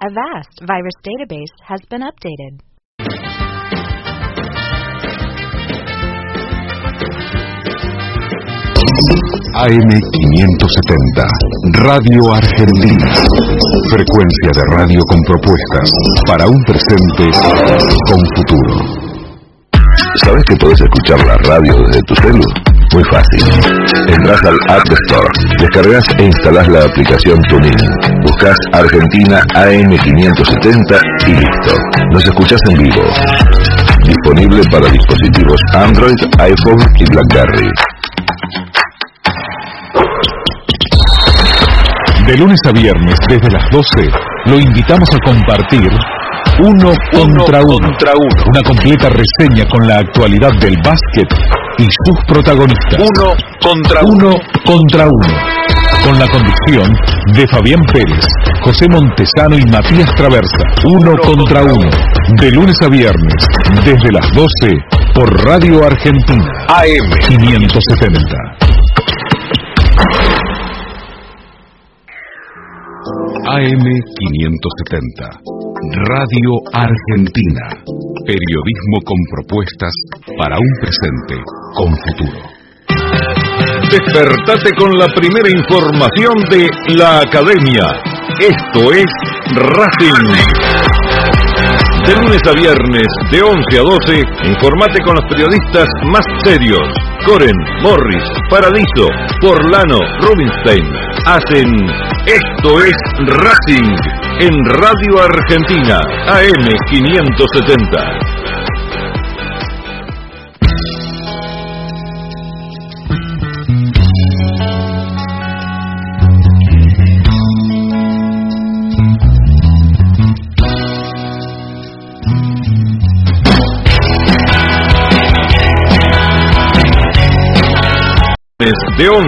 Avast virus database has been updated. AM570, Radio Argentina. Frecuencia de radio con propuestas para un presente con futuro. ¿Sabes que puedes escuchar la radio desde tu celular? Muy fácil. Entras al App Store, descargas e instalás la aplicación TuneIn. Buscas Argentina AM570 y listo. Nos escuchas en vivo. Disponible para dispositivos Android, iPhone y BlackBerry. De lunes a viernes, desde las 12, lo invitamos a compartir uno contra uno. contra uno. Una completa reseña con la actualidad del básquet y sus protagonistas. Uno contra Uno contra uno. Con la conducción de Fabián Pérez, José Montesano y Matías Traversa. Uno contra uno. De lunes a viernes, desde las 12, por Radio Argentina. AM 570. AM 570. Radio Argentina. Periodismo con propuestas para un presente con futuro. Despertate con la primera información de la academia. Esto es Racing. De lunes a viernes, de 11 a 12, informate con los periodistas más serios. Coren, Morris, Paradiso, Porlano, Rubinstein. Hacen Esto es Racing en Radio Argentina, AM570. The only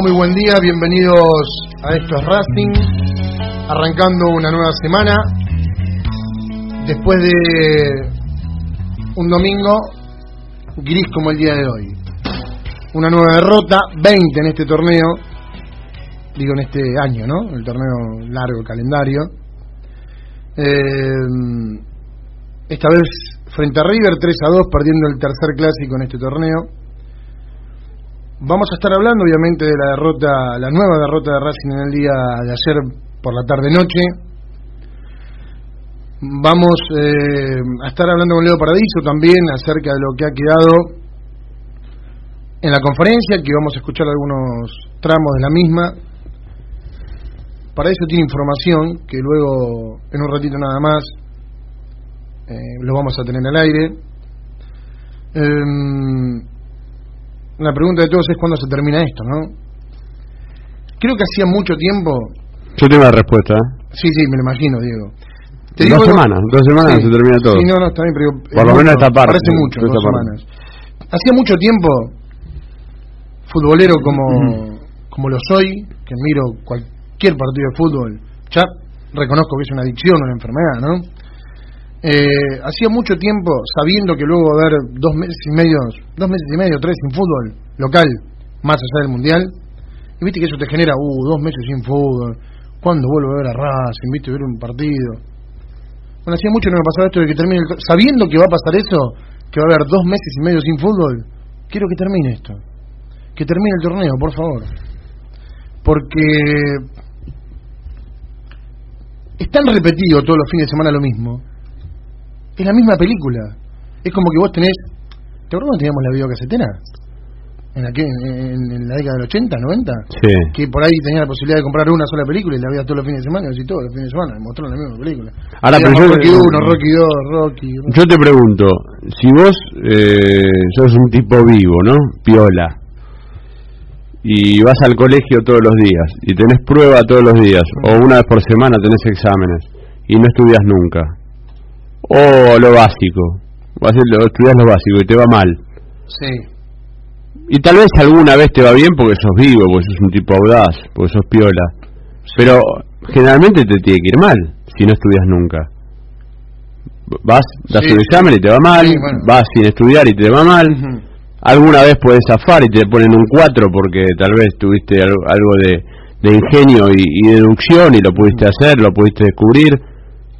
Muy buen día, bienvenidos a Esto es Racing, arrancando una nueva semana, después de un domingo gris como el día de hoy. Una nueva derrota, 20 en este torneo, digo en este año, ¿no? El torneo largo, el calendario. Eh, esta vez frente a River, 3 a 2, perdiendo el tercer clásico en este torneo. Vamos a estar hablando obviamente de la derrota, la nueva derrota de Racing en el día de ayer por la tarde noche. Vamos eh, a estar hablando con Leo Paradiso también acerca de lo que ha quedado en la conferencia, que vamos a escuchar algunos tramos de la misma. Para eso tiene información que luego, en un ratito nada más, eh, lo vamos a tener al aire. Em, la pregunta de todos es cuándo se termina esto, ¿no? Creo que hacía mucho tiempo. Yo tengo la respuesta. ¿eh? Sí, sí, me lo imagino, Diego. Te Dos digo- semanas, dos semanas Sí, se termina todo. Sí, no, no, está bien, pero. Por lo menos esta parte, Parece mucho, dos semanas. Hacía mucho tiempo, futbolero como, como lo soy, que miro cual- cualquier partido de fútbol, ya reconozco que es una adicción, una enfermedad, ¿no? Eh, hacía mucho tiempo, sabiendo que luego va a haber dos meses y medio, dos meses y medio, tres sin fútbol local, más allá del mundial, y viste que eso te genera, uh, dos meses sin fútbol, ¿cuándo vuelvo a ver a Racing? ¿Viste? Ver un partido. Bueno, hacía mucho que no me pasaba esto de que termine, el, sabiendo que va a pasar eso, que va a haber dos meses y medio sin fútbol, quiero que termine esto. Que termine el torneo, por favor. Porque es tan repetido todos los fines de semana lo mismo. Es la misma película. Es como que vos tenés. ¿Te acuerdas cuando teníamos la videocasetera? En, aquel, en, en la década del 80, 90? Sí. Que por ahí tenía la posibilidad de comprar una sola película y la veía todos los fines de semana, y todos los fines de semana, me mostraron la misma película. Ahora, pero yo- Rocky 1, Rocky 2, Rocky. Yo te pregunto, si vos eh, sos un tipo vivo, ¿no? Piola. Y vas al colegio todos los días y tenés prueba todos los días, o una vez por semana tenés exámenes y no estudias nunca. O lo básico, vas a lo, estudias lo básico y te va mal. Sí. Y tal vez alguna vez te va bien porque sos vivo, porque sos un tipo audaz, porque sos piola. Pero generalmente te tiene que ir mal si no estudias nunca. Vas, das Sí, un examen y te va mal, Sí, bueno. vas sin estudiar y te va mal. Alguna vez puedes zafar y te ponen un 4 porque tal vez tuviste al- algo de, de ingenio y, y deducción y lo pudiste hacer, lo pudiste descubrir,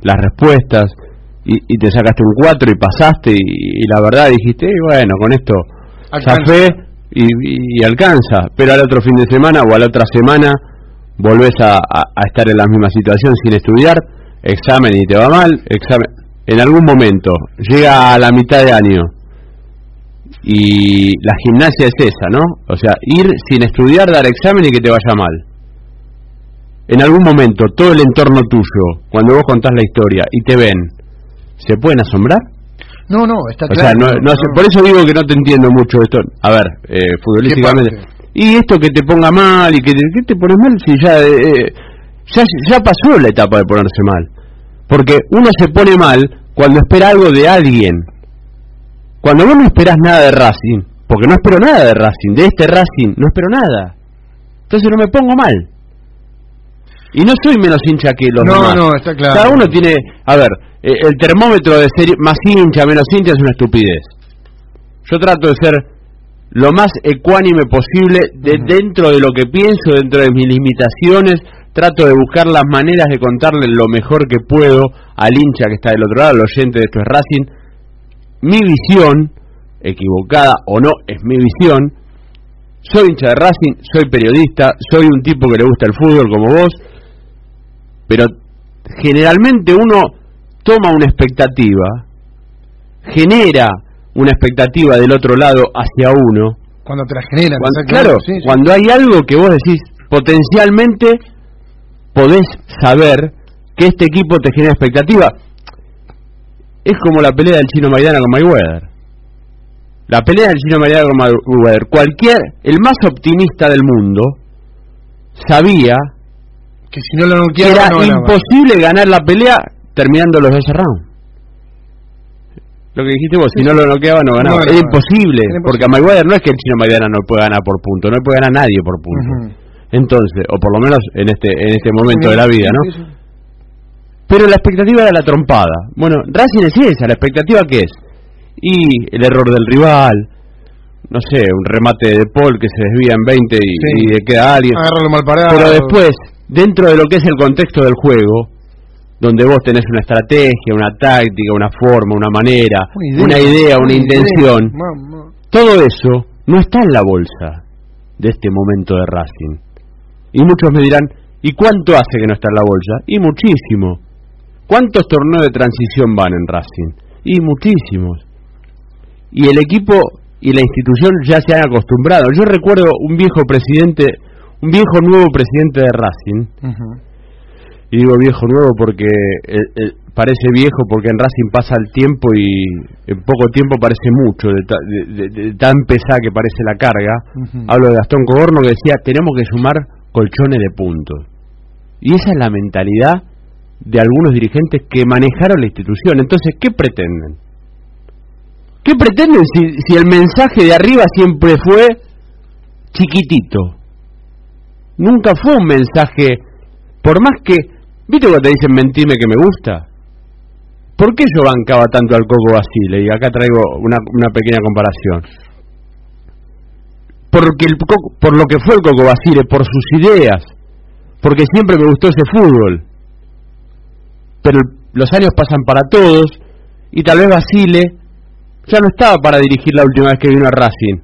las respuestas, y, y te sacaste un 4 y pasaste y, y la verdad dijiste, "Eh, bueno, con esto zafé y, y- y alcanza, pero al otro fin de semana o a la otra semana volvés a, a- a estar en la misma situación sin estudiar, examen y te va mal, examen, en algún momento, llega a la mitad de año y la gimnasia es esa, ¿no? O sea, ir sin estudiar, dar examen y que te vaya mal. En algún momento, todo el entorno tuyo, cuando vos contás la historia y te ven, ¿se pueden asombrar? No, no, está O sea, claro. no, no hace- por eso digo que no te entiendo mucho esto. A ver, eh, futbolísticamente. Y esto que te ponga mal y que te, ¿qué te pones mal si ya, eh, ya ya pasó la etapa de ponerse mal. Porque uno se pone mal cuando espera algo de alguien. Cuando vos no esperás nada de Racing, porque no espero nada de Racing, de este Racing, no espero nada. Entonces no me pongo mal. Y no soy menos hincha que los No, demás. no, está claro. Cada uno tiene, a ver, eh, el termómetro de ser más hincha, menos hincha es una estupidez. Yo trato de ser lo más ecuánime posible de dentro de lo que pienso, dentro de mis limitaciones, trato de buscar las maneras de contarle lo mejor que puedo al hincha que está del otro lado, al oyente de esto es Racing. Mi visión, equivocada o no, es mi visión. Soy hincha de Racing, soy periodista, soy un tipo que le gusta el fútbol como vos, pero generalmente uno toma una expectativa, genera una expectativa del otro lado hacia uno, Cuando te la generan. cuando, claro, sí, sí. cuando hay algo que vos decís, potencialmente podés saber que este equipo te genera expectativa. Es como la pelea del chino Maidana con Mayweather. La pelea del chino Maidana con Mayweather. Cualquier, el más optimista del mundo, sabía Que si no lo que noqueaba, era no ganaba. imposible ganar la pelea terminando los 12 rounds. Lo que dijiste vos, si no lo noqueaba no ganaba. No era ganaba. imposible, porque a Mayweather no es que el chino Maidana no puede ganar por punto, no puede ganar nadie por punto. Entonces, o por lo menos en este en este momento de la vida, ¿no? Pero la expectativa era la trompada. Bueno, Racing es esa, la expectativa que es. Y el error del rival, no sé, un remate de Paul que se desvía en 20 y, Sí. y le queda alguien. Mal parado. Pero después, dentro de lo que es el contexto del juego, donde vos tenés una estrategia, una táctica, una forma, una manera, una idea, una, intención, todo eso no está en la bolsa de este momento de Racing. Y muchos me dirán, ¿y cuánto hace que no está en la bolsa? Y muchísimo. ¿Cuántos torneos de transición van en Racing? Y muchísimos. Y el equipo y la institución ya se han acostumbrado. Yo recuerdo un viejo presidente, un viejo nuevo presidente de Racing. Y digo viejo nuevo porque eh, eh, parece viejo porque en Racing pasa el tiempo y en poco tiempo parece mucho, de, ta- de- de- de tan pesada que parece la carga. Hablo de Gastón Cogorno que decía, tenemos que sumar colchones de puntos. Y esa es la mentalidad de algunos dirigentes que manejaron la institución. Entonces, ¿qué pretenden? ¿Qué pretenden si, si el mensaje de arriba siempre fue chiquitito? Nunca fue un mensaje por más que, ¿viste cuando te dicen mentime que me gusta? ¿Por qué yo bancaba tanto al Coco Basile? Y acá traigo una, pequeña comparación. Porque el, Coco- por lo que fue el Coco Basile, por sus ideas, porque siempre me gustó ese fútbol. Pero los años pasan para todos y tal vez Basile ya no estaba para dirigir la última vez que vino a Racing.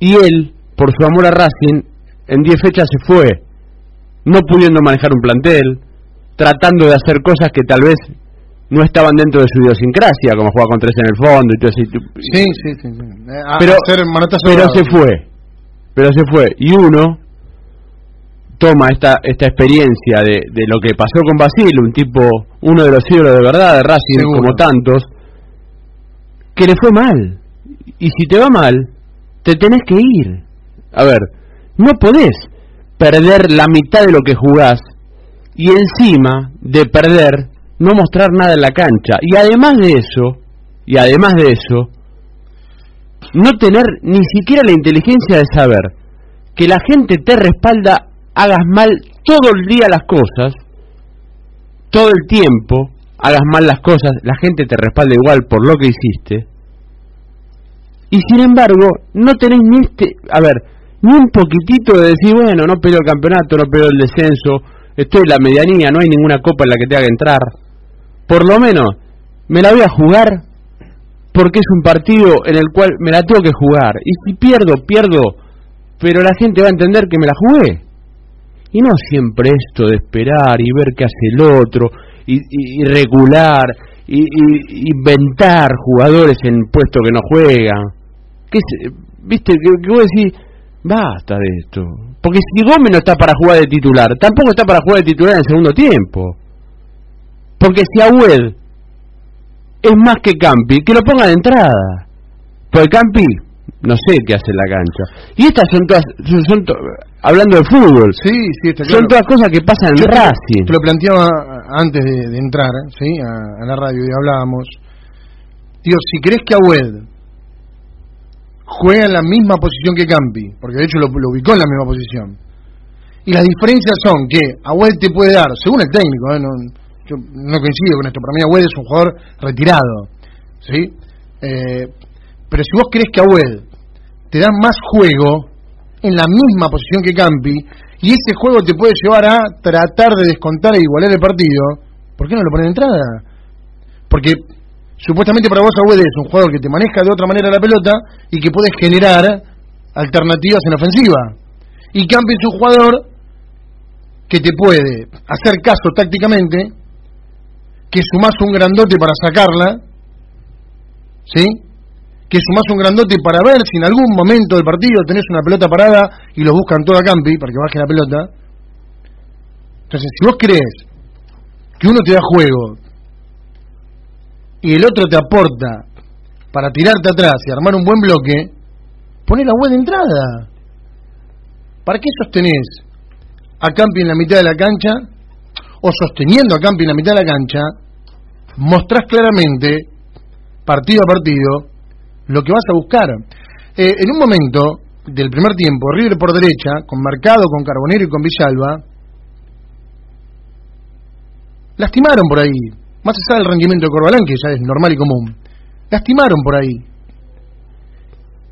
Y él, por su amor a Racing, en 10 fechas se fue, no pudiendo manejar un plantel, tratando de hacer cosas que tal vez no estaban dentro de su idiosincrasia, como jugar con tres en el fondo y todo eso. Sí, sí, sí. sí. Eh, a- Pero, pero se fue, pero se fue. Y uno toma esta esta experiencia de, de lo que pasó con Basile, un tipo, uno de los ídolos de verdad de Racing, Seguro. como tantos, que le fue mal. Y si te va mal, te tenés que ir. A ver, no podés perder la mitad de lo que jugás y encima de perder no mostrar nada en la cancha. Y además de eso, y además de eso, no tener ni siquiera la inteligencia de saber que la gente te respalda, hagas mal todo el día las cosas, todo el tiempo, hagas mal las cosas, la gente te respalda igual por lo que hiciste. Y sin embargo, no tenés ni este, a ver, ni un poquitito de decir, bueno, no peleo el campeonato, no peleo el descenso, estoy en la medianía, no hay ninguna copa en la que tenga que entrar. Por lo menos, me la voy a jugar porque es un partido en el cual me la tengo que jugar. Y si pierdo, pierdo, pero la gente va a entender que me la jugué. Y no siempre esto de esperar y ver qué hace el otro, y, y- y regular, y, y- inventar jugadores en puestos que no juegan. ¿Qué es- ¿Viste? Que, que vos decís, basta de esto. Porque si Gómez no está para jugar de titular, tampoco está para jugar de titular en el segundo tiempo. Porque si Agüed es más que Campi, que lo ponga de entrada. Porque Campi, no sé qué hace en la cancha. Y estas son todas, son, son to- hablando de fútbol, Sí, sí, está son todas cosas que pasan en Yo Racing. te lo planteaba antes de, de entrar ¿sí? a, a la radio y hablábamos. Digo, si crees que Agüed juega en la misma posición que Campi, porque de hecho lo, lo ubicó en la misma posición, y las diferencias son que Agüed te puede dar, según el técnico, ¿eh? no, yo no coincido con esto, para mí Agüed es un jugador retirado, ¿sí? Eh, pero si vos crees que Agüed te da más juego en la misma posición que Campi y ese juego te puede llevar a tratar de descontar e igualar el partido, ¿por qué no lo ponen de entrada? Porque supuestamente para vos Agüed es un jugador que te maneja de otra manera la pelota y que puede generar alternativas en ofensiva. Y Campi es un jugador que te puede hacer caso tácticamente, que sumás un grandote para sacarla, ¿sí? que sumás un grandote para ver si en algún momento del partido tenés una pelota parada y los buscan toda Campi para que baje la pelota. Entonces, si vos crees que uno te da juego y el otro te aporta para tirarte atrás y armar un buen bloque, poné la buena entrada. ¿Para qué sostenés a Campi en la mitad de la cancha o sosteniendo a Campi en la mitad de la cancha, mostrás claramente, partido a partido, lo que vas a buscar. Eh, en un momento del primer tiempo, River por derecha, con Mercado, con Carbonero y con Villalba, lastimaron por ahí, más allá del rendimiento de Corbalán, que ya es normal y común, lastimaron por ahí.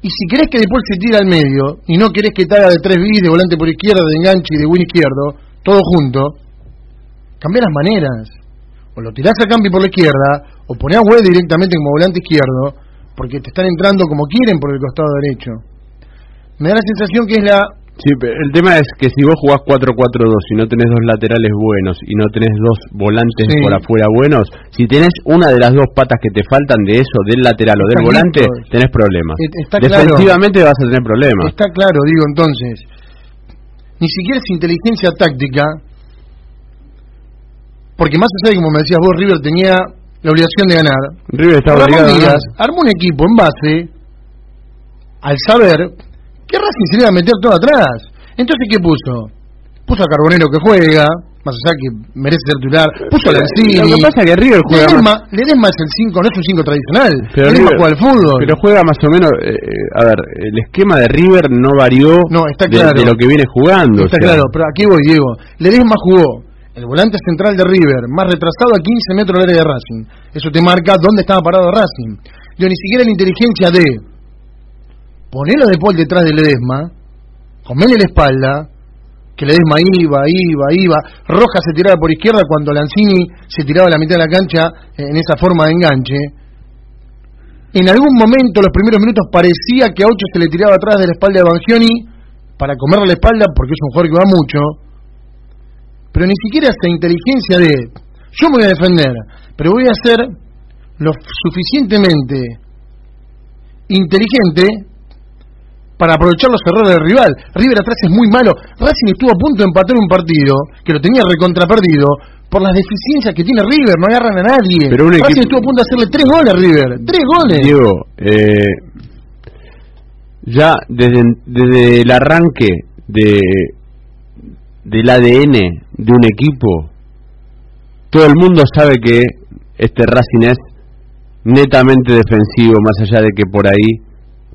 Y si querés que después se tire al medio, y no querés que te haga de tres bis, de volante por izquierda, de enganche y de win izquierdo, todo junto, cambia las maneras. O lo tirás a Campi por la izquierda, o poné a Güed directamente como volante izquierdo, porque te están entrando como quieren por el costado derecho. Me da la sensación que es la... Sí, pero el tema es que si vos jugás 4-4-2 y no tenés dos laterales buenos y no tenés dos volantes Sí. por afuera buenos, si tenés una de las dos patas que te faltan de eso, del lateral o del Está volante, listo. tenés problemas. Eh, está claro. Defensivamente vas a tener problemas. Está claro, digo entonces, ni siquiera es inteligencia táctica, porque más allá de como me decías vos, River tenía la obligación de ganar, River Ramón obligado Díaz armó un equipo en base al saber que Racing se le iba a meter todo atrás. Entonces, ¿qué puso? Puso a Carbonero que juega, más allá que merece ser titular, puso a Lanzini. Lo que pasa es que River juega Ledesma, más, Ledesma es el 5, no es un 5 tradicional. pero Ledesma River- juega al fútbol. pero juega más o menos, eh, eh, a ver, el esquema de River no varió No, está de- lo que viene jugando. Está o sea, claro, pero aquí voy, Diego. Ledesma jugó el volante central de River, más retrasado a 15 metros del área de Racing. Eso te marca dónde estaba parado Racing. Yo ni siquiera la inteligencia de ponerlo de Paul detrás de Ledesma, comerle la espalda, que Ledesma iba, iba, iba, Roja se tiraba por izquierda cuando Lanzini se tiraba a la mitad de la cancha en esa forma de enganche. En algún momento, los primeros minutos, parecía que a Ocho se le tiraba atrás de la espalda de Bangioni para comerle la espalda, porque es un jugador que va mucho. Pero ni siquiera esa inteligencia de, yo me voy a defender, pero voy a ser lo suficientemente inteligente para aprovechar los errores del rival. River atrás es muy malo. Racing estuvo a punto de empatar un partido que lo tenía recontraperdido por las deficiencias que tiene River, no agarran a nadie. Pero Racing equipo- estuvo a punto de hacerle tres goles a River, tres goles. Diego, eh, ya desde, desde el arranque de del ADN de un equipo, todo el mundo sabe que este Racing es netamente defensivo, más allá de que por ahí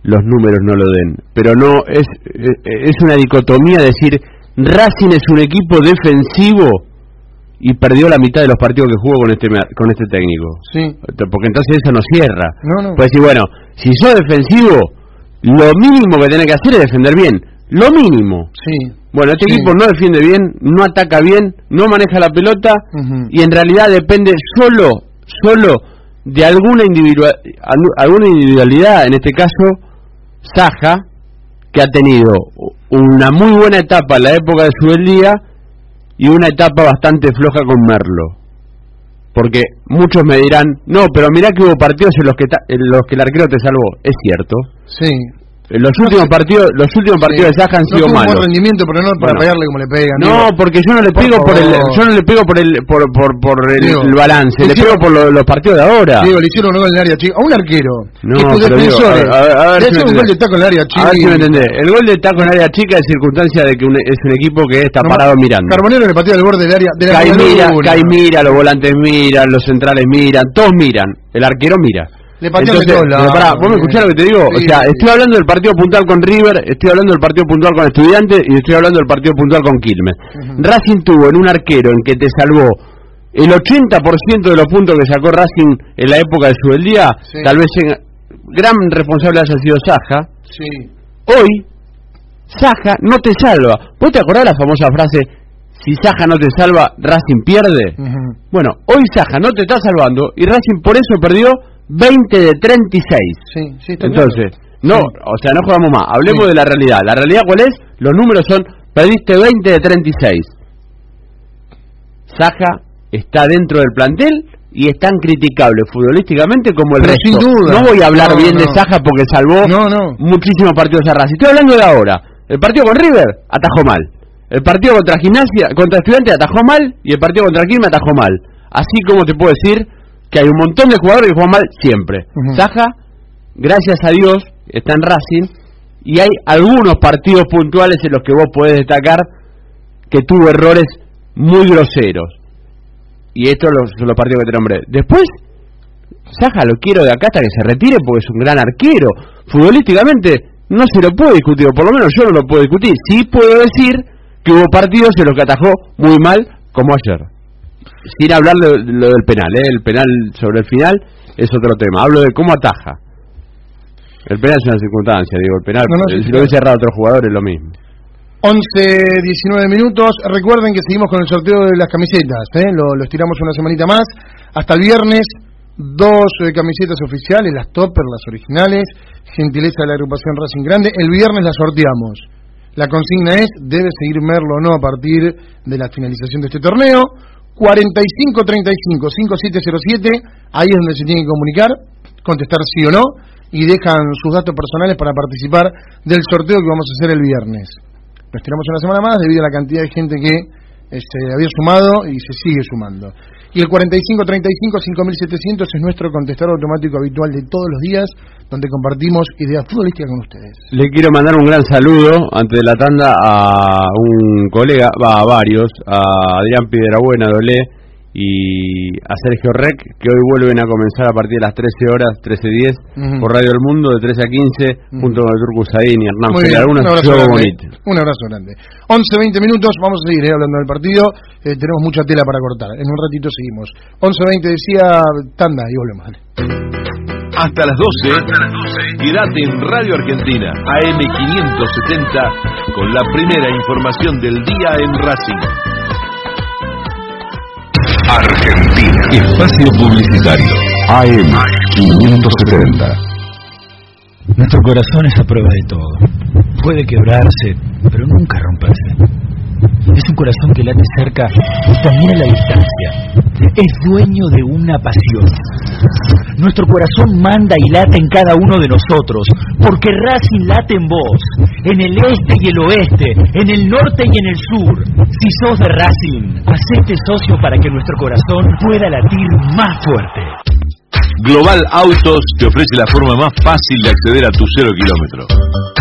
los números no lo den. Pero no, es, eh, es una dicotomía decir Racing es un equipo defensivo y perdió la mitad de los partidos que jugó con este con este técnico. Sí. Porque entonces eso no cierra. No, no. Pues decir, bueno, si sos defensivo, lo mínimo que tenés que hacer es defender bien. Lo mínimo. Sí. Bueno, este Sí. equipo no defiende bien, no ataca bien, no maneja la pelota y en realidad depende solo, solo de alguna, individua- al- alguna individualidad, en este caso, Saja, que ha tenido una muy buena etapa en la época de Subeldía y una etapa bastante floja con Merlo. Porque muchos me dirán, no, pero mirá que hubo partidos en los que, ta- en los que el arquero te salvó. Es cierto. Sí. Los últimos partidos, los últimos partidos de Saja han no sido malos. buen rendimiento, pero no para Bueno. pegarle como le pegan. No, digo. porque yo no le Por pego por, el, yo no le pego por el, por, por, por el, Digo, el balance, le hicieron- pego por lo- los partidos de ahora. Digo, le hicieron un gol en el área chica. A un arquero. No, que pero digo, a ver- a ver le si un gol de taco en el área chica. A ver si me entendés. El gol de taco en área chica es circunstancia de que un- es un equipo que está No, parado mirando. Carbonero le patea al borde del área. De la Cae media mira, luna. Cae mira, los volantes miran, los centrales miran, todos miran. El arquero mira. Le patean de Entonces, todos pero pará, ¿vos me escuchás lo que te digo? Sí, o sea, sí. estoy hablando del partido puntual con River, estoy hablando del partido puntual con Estudiantes y estoy hablando del partido puntual con Quilmes. Racing tuvo en un arquero en que te salvó el 80% de los puntos que sacó Racing en la época de su día, Sí. tal vez en- gran responsable haya sido Saja. Sí. Hoy, Saja no te salva. ¿Vos te acordás la famosa frase, si Saja no te salva, Racing pierde? Bueno, hoy Saja no te está salvando y Racing por eso perdió 20 de 36. Sí, sí, está Entonces, no, Sí. o sea, no jugamos más. Hablemos Sí. de la realidad. ¿La realidad cuál es? Los números son, perdiste 20 de 36. Saja está dentro del plantel y es tan criticable futbolísticamente como el Pero resto. sin duda. No voy a hablar No, bien de. Saja porque salvó No, no. muchísimos partidos a Racing. Estoy hablando de ahora. El partido con River atajó mal. El partido contra Gimnasia, contra Estudiantes atajó mal y el partido contra Quilmes atajó mal. Así como te puedo decir que hay un montón de jugadores que juegan mal siempre. Ujú. Saja, gracias a Dios, está en Racing y hay algunos partidos puntuales en los que vos podés destacar que tuvo errores muy groseros. Y estos son los partidos que te nombré. Después, Saja lo quiero de acá hasta que se retire porque es un gran arquero. Futbolísticamente no se lo puede discutir, o por lo menos yo no lo puedo discutir. Sí puedo decir que hubo partidos en los que atajó muy mal, como ayer. Sin hablar de, de lo del penal, ¿eh? el penal sobre el final es otro tema. Hablo de cómo ataja. El penal es una circunstancia, digo, el penal, No, no, sí, si claro. lo hubiese errado otro jugador es lo mismo. 11, 19 minutos. Recuerden que seguimos con el sorteo de las camisetas. ¿eh? Lo, lo estiramos una semanita más. Hasta el viernes, dos eh, camisetas oficiales, las topper, las originales. Gentileza de la agrupación Racing Grande. El viernes las sorteamos. La consigna es, debe seguir Merlo o no a partir de la finalización de este torneo. 4535-5707, ahí es donde se tienen que comunicar, contestar sí o no, y dejan sus datos personales para participar del sorteo que vamos a hacer el viernes. Nos tiramos una semana más debido a la cantidad de gente que este, había sumado y se sigue sumando. Y el 4535-5700 es nuestro contestador automático habitual de todos los días, donde compartimos ideas futbolísticas con ustedes. Le quiero mandar un gran saludo antes de la tanda a un colega, va a varios, a Adrián Piedrabuena Dolé y a Sergio Rec, que hoy vuelven a comenzar a partir de las 13 horas, 13.10, Ujú. por Radio del Mundo, de 13 a 15, junto con el Turco Usain y Hernán Muy bien, un abrazo, grande, un abrazo grande. 11, 20 minutos, vamos a seguir eh, hablando del partido. Eh, tenemos mucha tela para cortar. En un ratito seguimos. 11, 20 decía Tanda y volvemos. dale. Hasta las 12, quédate en Radio Argentina, AM570, con la primera información del día en Racing. Argentina. Espacio Publicitario. AM 570. Nuestro corazón es a prueba de todo. Puede quebrarse, pero nunca romperse. Es un corazón que late cerca y también a la distancia. Es dueño de una pasión. Nuestro corazón manda y late en cada uno de nosotros, porque Racing late en vos, en el este y el oeste, en el norte y en el sur. Si sos de Racing, hacete socio para que nuestro corazón pueda latir más fuerte. Global Autos te ofrece la forma más fácil de acceder a tu cero kilómetro.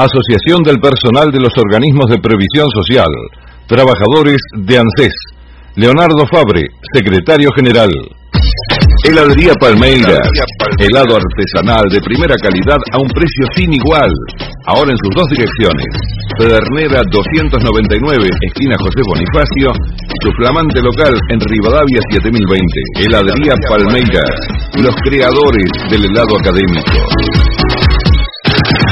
Asociación del Personal de los Organismos de Previsión Social, trabajadores de ANSES, Leonardo Fabre, secretario general. Heladería Palmeiras, helado artesanal de primera calidad a un precio sin igual. Ahora en sus dos direcciones. Pedernera 299, esquina José Bonifacio, su flamante local en Rivadavia 7020. Heladería Palmeiras, los creadores del helado académico.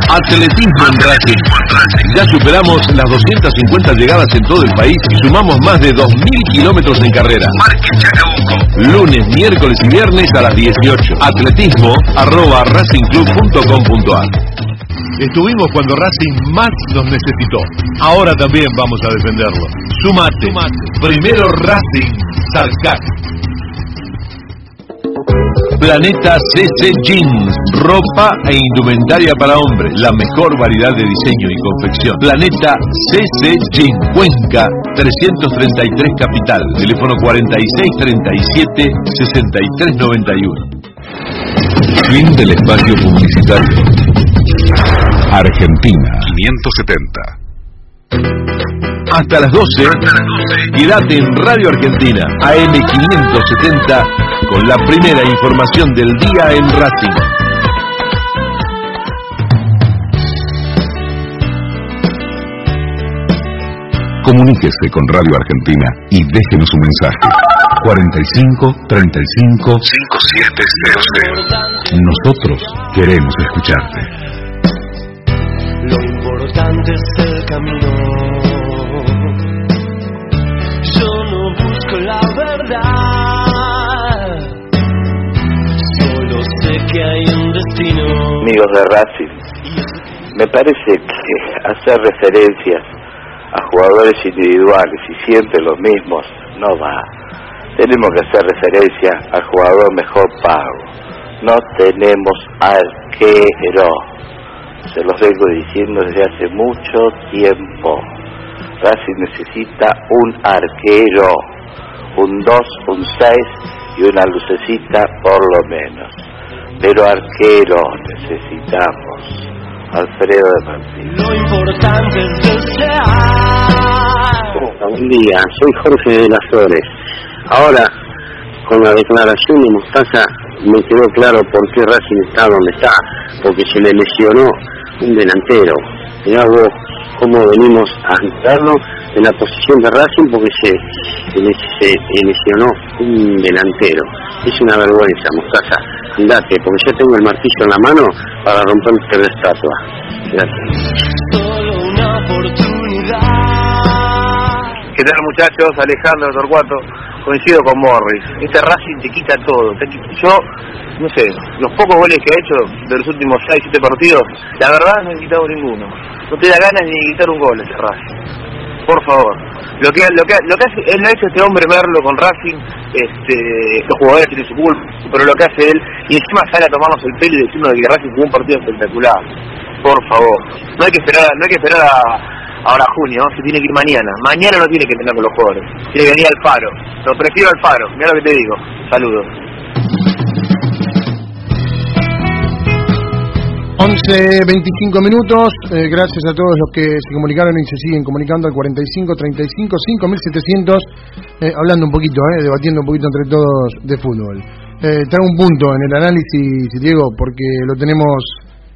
Atletismo en Racing. Ya superamos las 250 llegadas en todo el país y sumamos más de 2.000 kilómetros en carrera. Lunes, miércoles y viernes a las 18. Atletismo arroba racingclub.com.ar Estuvimos cuando Racing más nos necesitó. Ahora también vamos a defenderlo. Sumate. Primero Racing. Salcar. Planeta CC Jeans, ropa e indumentaria para hombres, la mejor variedad de diseño y confección. Planeta CC Jeans, Cuenca 333 Capital, teléfono 4637 6391. Fin del espacio publicitario. Argentina 570. Hasta las 12, quédate en Radio Argentina, AM570, con la primera información del día en Racing. Comuníquese con Radio Argentina y déjenos un mensaje. 45 35 5700. Nosotros queremos escucharte. Lo importante es el camino. Amigos de Racing, me parece que hacer referencias a jugadores individuales y siempre los mismos no va. Tenemos que hacer referencia al jugador mejor pago. No tenemos arquero. Se los vengo diciendo desde hace mucho tiempo. Racing necesita un arquero, un 2, un 6 y una lucecita por lo menos. Pero arquero necesitamos. Alfredo de Martín. Lo importante es desear. Buen día, soy Jorge de las Flores. Ahora, con la declaración de Mostaza, me quedó claro por qué Racing está donde está, porque se le lesionó un delantero. Mirá vos cómo venimos a entrarnos en la posición de Racing porque se, se se lesionó un delantero. Es una vergüenza, Mostaza. Andate, porque ya tengo el martillo en la mano para romper la estatua. Gracias. ¿Qué tal muchachos? Alejandro Torcuato, coincido con Morris. Este Racing te quita todo. Yo, no sé, los pocos goles que ha hecho de los últimos 6-7 partidos, la verdad no he quitado ninguno. No te da ganas ni de quitar un gol ese Racing. Por favor. Lo que lo que lo que hace él no hace este hombre verlo con Racing, este, los jugadores tienen su culpa, pero lo que hace él y encima sale a tomarnos el pelo y decirnos que Racing jugó un partido espectacular. Por favor, no hay que esperar, no hay que esperar a ahora junio, se tiene que ir mañana. Mañana no tiene que tener con los jugadores, tiene que venir al Faro. Lo prefiero al Faro, mira lo que te digo. Saludos. 11, 25 minutos. Eh, gracias a todos los que se comunicaron y se siguen comunicando al 45 35 5700, eh, hablando un poquito, eh, debatiendo un poquito entre todos de fútbol. Eh, traigo un punto en el análisis, Diego, porque lo tenemos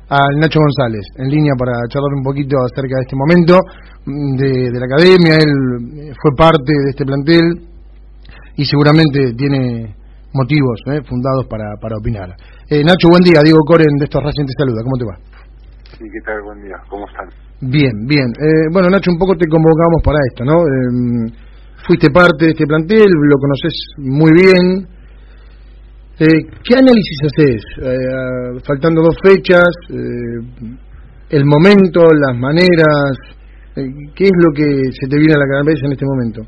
al Nacho González en línea para charlar un poquito acerca de este momento mm, de, la academia. Él eh, fue parte de este plantel y seguramente tiene motivos eh, fundados para, para opinar. Eh, Nacho, buen día. Diego Coren de estos Racing te saluda. ¿Cómo te va? Sí, ¿qué tal? Buen día. ¿Cómo están? Bien, bien. Eh, bueno, Nacho, un poco te convocamos para esto, ¿no? Eh, fuiste parte de este plantel, lo conoces muy bien. Eh, ¿Qué análisis haces? Faltando dos fechas, eh, el momento, las maneras, ¿qué es lo que se te viene a la cabeza en este momento?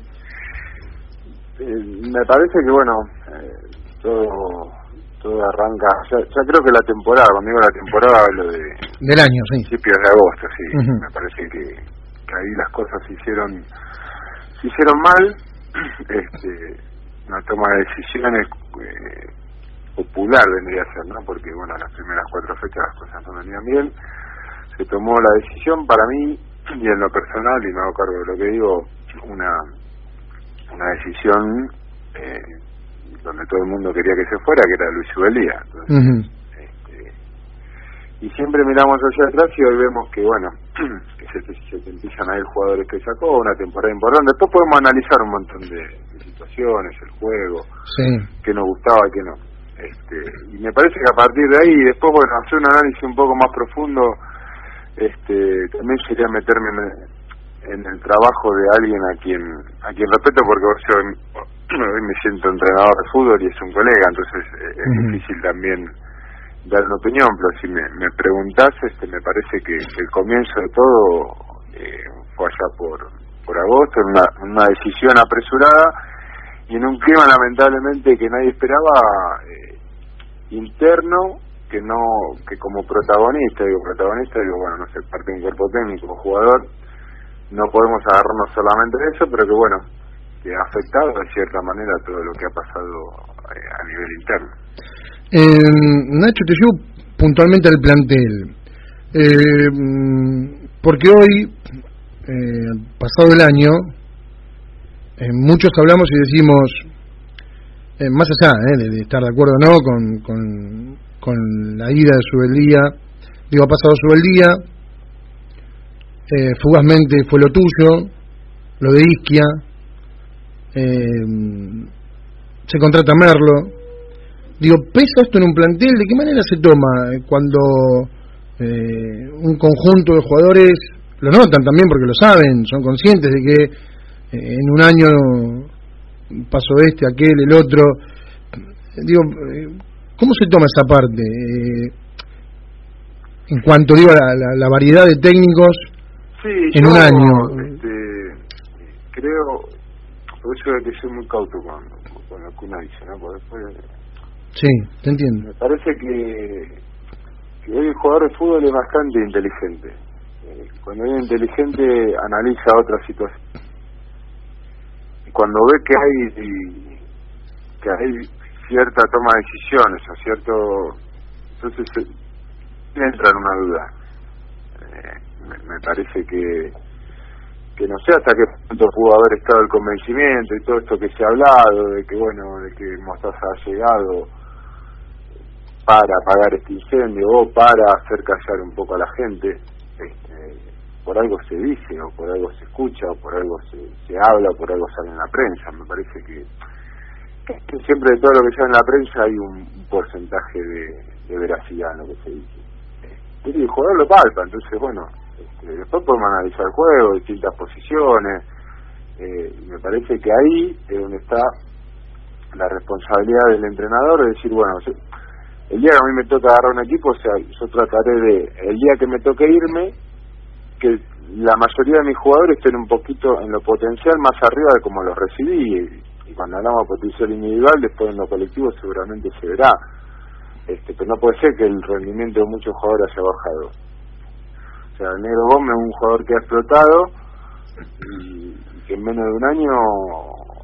Me parece que, bueno, eh, todo todo arranca, ya, ya creo que la temporada, cuando digo la temporada hablo de Del año, sí. principios de agosto, sí. Me parece que, que ahí las cosas se hicieron, se hicieron mal, este, una toma de decisiones eh, popular vendría a ser, ¿no? Porque, bueno, las primeras cuatro fechas las cosas no venían bien. Se tomó la decisión para mí, y en lo personal, y me hago cargo de lo que digo, una, una decisión eh, donde todo el mundo quería que se fuera, que era Luis Ubelía. Entonces, Ujú. y siempre miramos hacia atrás y hoy vemos que bueno que se, te- se empiezan a ir jugadores que sacó una temporada importante después podemos analizar un montón de, de situaciones el juego Sí. que nos gustaba que no este y me parece que a partir de ahí después bueno hacer un análisis un poco más profundo este también sería meterme en, en el trabajo de alguien a quien a quien respeto porque vos yo hoy me siento entrenador de fútbol y es un colega entonces eh, es difícil también dar una opinión, pero si me, me preguntás, este, me parece que, el comienzo de todo eh, fue allá por, por agosto, en una, una decisión apresurada y en un clima lamentablemente que nadie esperaba eh, interno que no que como protagonista digo protagonista digo bueno no sé parte de un cuerpo técnico jugador no podemos agarrarnos solamente de eso pero que bueno ha afectado de cierta manera todo lo que ha pasado eh, a nivel interno Eh, Nacho, te llevo puntualmente al plantel. Eh, porque hoy, eh, pasado el año, eh, muchos hablamos y decimos, más allá de, de estar de acuerdo o no con, con, con la ida de Subeldía, digo, ha pasado Subeldía, eh, fugazmente fue lo tuyo, lo de Isquia, eh, se contrata a Merlo, Digo, ¿pesa esto en un plantel? ¿De qué manera se toma cuando eh, un conjunto de jugadores lo notan también porque lo saben, son conscientes de que eh, en un año pasó este, aquel, el otro? Digo, eh, ¿cómo se toma esa parte? Eh, en cuanto digo a la, la- la variedad de técnicos Sí, en yo, un año. Este, creo, por eso es que soy muy cauto con, con lo que uno dice, ¿no? Porque después, Sí, te entiendo. me parece que, que hoy el jugador de fútbol es bastante inteligente. Eh, cuando es inteligente analiza otras situaciones. Y cuando ve que hay que hay cierta toma de decisiones o cierto entonces eh, entra en una duda Eh, me, me parece que que no sé hasta qué punto pudo haber estado el convencimiento y todo esto que se ha hablado de que bueno de que Mostaza ha llegado para apagar este incendio o para hacer callar un poco a la gente este, por algo se dice o por algo se escucha o por algo se, se habla o por algo sale en la prensa me parece que, que siempre de todo lo que sale en la prensa hay un, porcentaje de, de veracidad en lo que se dice. Y el jugador lo palpa entonces bueno este, después podemos analizar el juego distintas posiciones eh, me parece que ahí es donde está la responsabilidad del entrenador de decir bueno el día que a mí me toca agarrar un equipo, o sea, yo trataré de, el día que me toque irme, que la mayoría de mis jugadores estén un poquito en lo potencial más arriba de como los recibí. Y, y cuando hablamos de potencial individual, después en lo colectivo seguramente se verá. Este, pero no puede ser que el rendimiento de muchos jugadores haya bajado. O sea, Negro Gómez es un jugador que ha explotado y, y que en menos de un año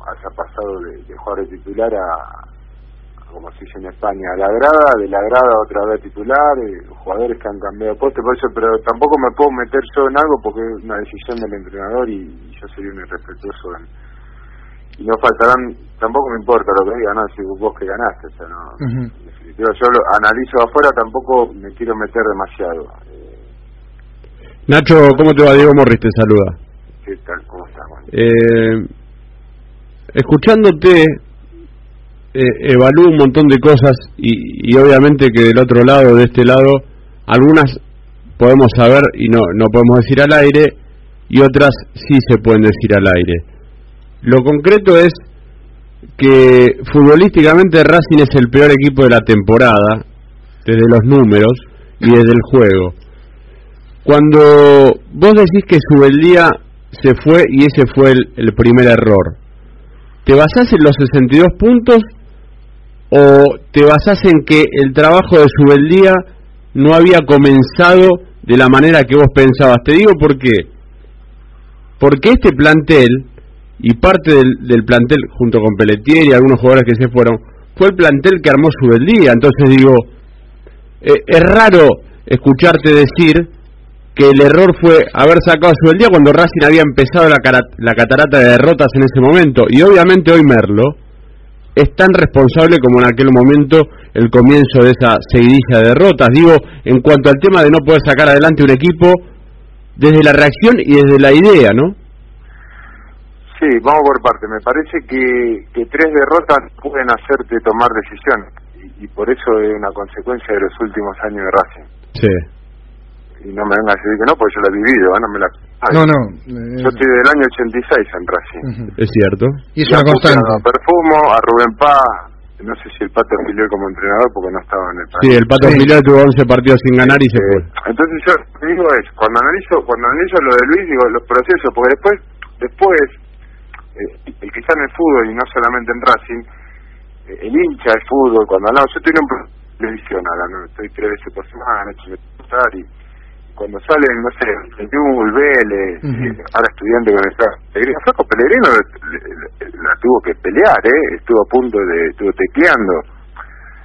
haya pasado de, de jugador de titular a, como se dice en España, a la grada, de la grada otra vez titular, eh, jugadores que han cambiado puesto, por eso, pero tampoco me puedo meter yo en algo porque es una decisión del entrenador y, y yo sería un irrespetuoso en, y no faltarán, tampoco me importa lo que diga, no, si vos que ganaste, o sea, no, Ujú. en definitiva yo lo analizo afuera, tampoco me quiero meter demasiado. Nacho, ¿cómo te va? Diego Morris te saluda. ¿Qué tal? ¿Cómo estás, Juan? Eh, escuchándote, eh, evalúo un montón de cosas y, y obviamente que del otro lado, de este lado, algunas podemos saber y no, no podemos decir al aire y otras sí se pueden decir al aire. Lo concreto es que futbolísticamente Racing es el peor equipo de la temporada, desde los números y desde el juego. Cuando vos decís que Subeldía se fue y ese fue el, primer error, ¿te basás en los 62 puntos o te basás en que el trabajo de Subeldía no había comenzado de la manera que vos pensabas? Te digo por qué. Porque este plantel, y parte del, del plantel junto con Pelletier y algunos jugadores que se fueron, fue el plantel que armó Subeldía. Entonces digo, eh, es raro escucharte decir que el error fue haber sacado a Subeldía cuando Racing había empezado la, la catarata de derrotas en ese momento. Y obviamente hoy Merlo es tan responsable como en aquel momento el comienzo de esa seguidilla de derrotas. Digo, en cuanto al tema de no poder sacar adelante un equipo desde la reacción y desde la idea, ¿no? Sí, vamos por parte. Me parece que, que tres derrotas pueden hacerte tomar decisiones y, y por eso es una consecuencia de los últimos años de Racing. Sí. Y no me vengas a decir que no, porque yo lo he vivido, ¿eh? no me la... Ay, No, no. Yo estoy del año 86 en Racing. Es cierto. Y es una constante. A Perfumo, a Rubén Paz, no sé si el Pato afilió como entrenador porque no estaba en el Sí, el Pato Sí. Tuvo 11 partidos sin ganar y se Eh, fue. Entonces yo te digo es, cuando analizo, cuando analizo lo de Luis, digo los procesos, porque después, después, eh, el que está en el fútbol y no solamente en Racing, eh, el hincha de fútbol, cuando hablamos, yo tengo un televisión ahora, ¿no? estoy tres veces por semana, y cuando salen, no sé, el Newell, Vélez, Ujú. eh, ahora estudiante con esta Pellegrino, Flaco Pellegrino le- le- la tuvo que pelear, ¿eh? estuvo a punto de, estuvo tecleando.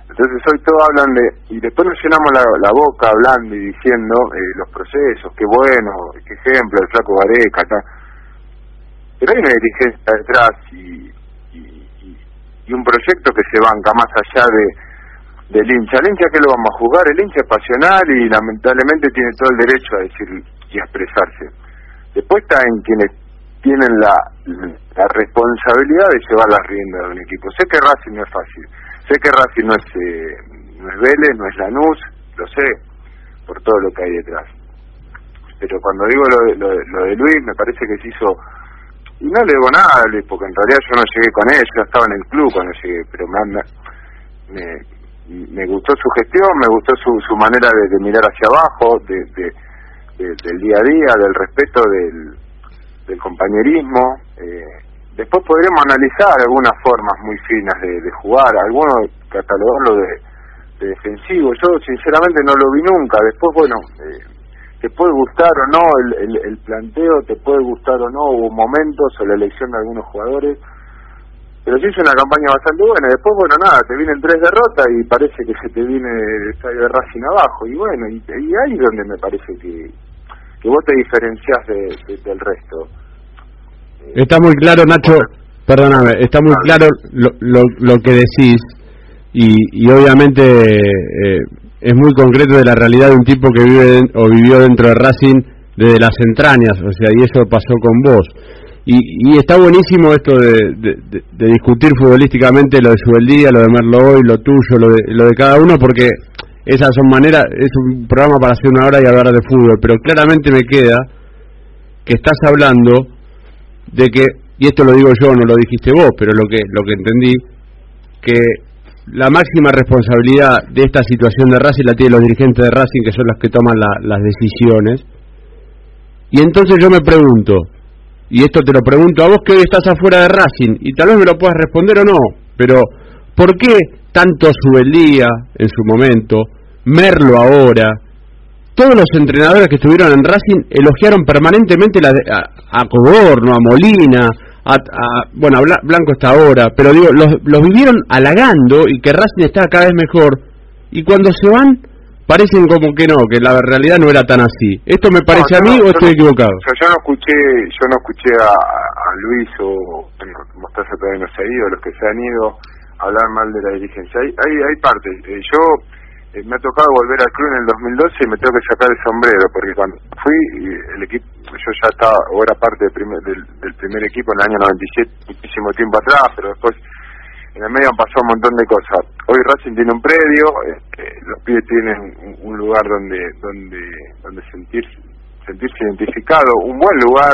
Entonces hoy todos hablan de, y después nos llenamos la, la boca hablando y diciendo eh, los procesos, qué bueno, qué ejemplo, el flaco Gareca, tal. Pero hay una dirigencia detrás y, y, y- y un proyecto que se banca más allá de del hincha. El hincha que lo vamos a jugar, el hincha es pasional y lamentablemente tiene todo el derecho a decir y a expresarse. Después está en quienes tienen la, la responsabilidad de llevar las riendas de un equipo. Sé que Racing no es fácil, sé que Racing no es, eh, no es Vélez, no es Lanús, lo sé, por todo lo que hay detrás. Pero cuando digo lo de, lo lo de Luis, me parece que se hizo... Y no le digo nada a Luis, porque en realidad yo no llegué con él, yo estaba en el club cuando llegué, pero me, me, me gustó su gestión, me gustó su, su manera de, de mirar hacia abajo, de, de, de- del día a día, del respeto del, compañerismo. Eh, después podremos analizar algunas formas muy finas de, jugar, algunos catalogarlo de defensivo. Yo sinceramente no lo vi nunca. Después, bueno, eh, te puede gustar o no el, el, el planteo, te puede gustar o no, hubo momentos o la elección de algunos jugadores pero se hizo una campaña bastante buena. Después, bueno, nada, te vienen tres derrotas y parece que se te viene el estadio de Racing abajo. Y bueno, y, y ahí es donde me parece que, que vos te diferenciás de, de- del resto. Está muy claro, Nacho, perdóname, está muy claro lo, lo, lo que decís y, y obviamente eh, es muy concreto de la realidad de un tipo que vive o vivió dentro de Racing desde las entrañas, o sea, y eso pasó con vos. Y, y está buenísimo esto de, de- discutir futbolísticamente lo de Subeldía, lo de Merlo hoy, lo tuyo, lo de, lo de cada uno, porque esas son maneras, es un programa para hacer una hora y hablar de fútbol, pero claramente me queda que estás hablando de que, y esto lo digo yo, no lo dijiste vos, pero lo que, lo que entendí, que la máxima responsabilidad de esta situación de Racing la tienen los dirigentes de Racing, que son los que toman la- las decisiones, Y entonces yo me pregunto, y esto te lo pregunto a vos que hoy estás afuera de Racing, y tal vez me lo puedas responder o no, pero ¿por qué tanto Subeldía en su momento, Merlo ahora, todos los entrenadores que estuvieron en Racing elogiaron permanentemente la de- a, a Coborno, a Molina, a, a- bueno, Blanco está ahora, pero digo, los, los vivieron halagando y que Racing está cada vez mejor, y cuando se van, parecen como que no, que la realidad no era tan así. ¿Esto me parece No, a mí o estoy no- equivocado? Yo no escuché, yo no escuché a, a Luis o Mostaza todavía no se ha ido, los que se han ido a hablar mal de la dirigencia. Hay, hay, hay partes. Eh, yo eh, me ha tocado volver al club en el 2012 y me tengo que sacar el sombrero porque cuando fui el equipo, yo ya estaba o era parte del primer, del, del primer equipo en el año 97, muchísimo tiempo atrás, pero después en el medio han pasado un montón de cosas. Hoy Racing tiene un predio, este, los pibes tienen un, lugar donde donde donde sentirse sentirse identificado, un buen lugar,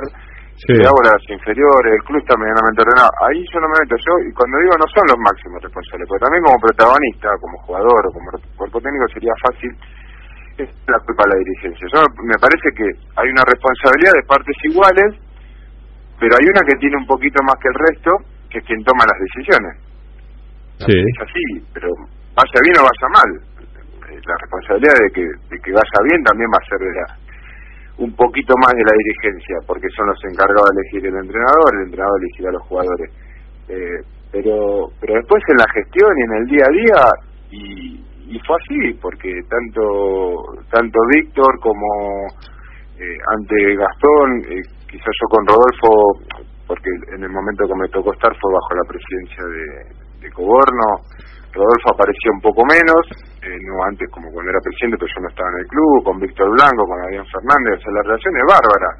Sí. de las inferiores, el club está medianamente ordenado. Ahí yo no me meto yo, y cuando digo no son los máximos responsables, porque también como protagonista, como jugador o como cuerpo técnico sería fácil es la culpa de la dirigencia. Yo me parece que hay una responsabilidad de partes iguales, pero hay una que tiene un poquito más que el resto, que es quien toma las decisiones. Sí. Es así, pero vaya bien o vaya mal. Eh, La responsabilidad de que, de que vaya bien también va a ser de la, un poquito más de la dirigencia, porque son los encargados de elegir el entrenador, el entrenador elegir a los jugadores. Eh, pero pero después en la gestión y en el día a día, y, y fue así, porque tanto tanto Víctor como eh, ante Gastón, eh, quizás yo con Rodolfo, porque en el momento que me tocó estar fue bajo la presidencia de, de Coborno, Rodolfo apareció un poco menos, eh, no antes como cuando era presidente, pero yo no estaba en el club, con Víctor Blanco, con Adrián Fernández, o sea, la relación es bárbara.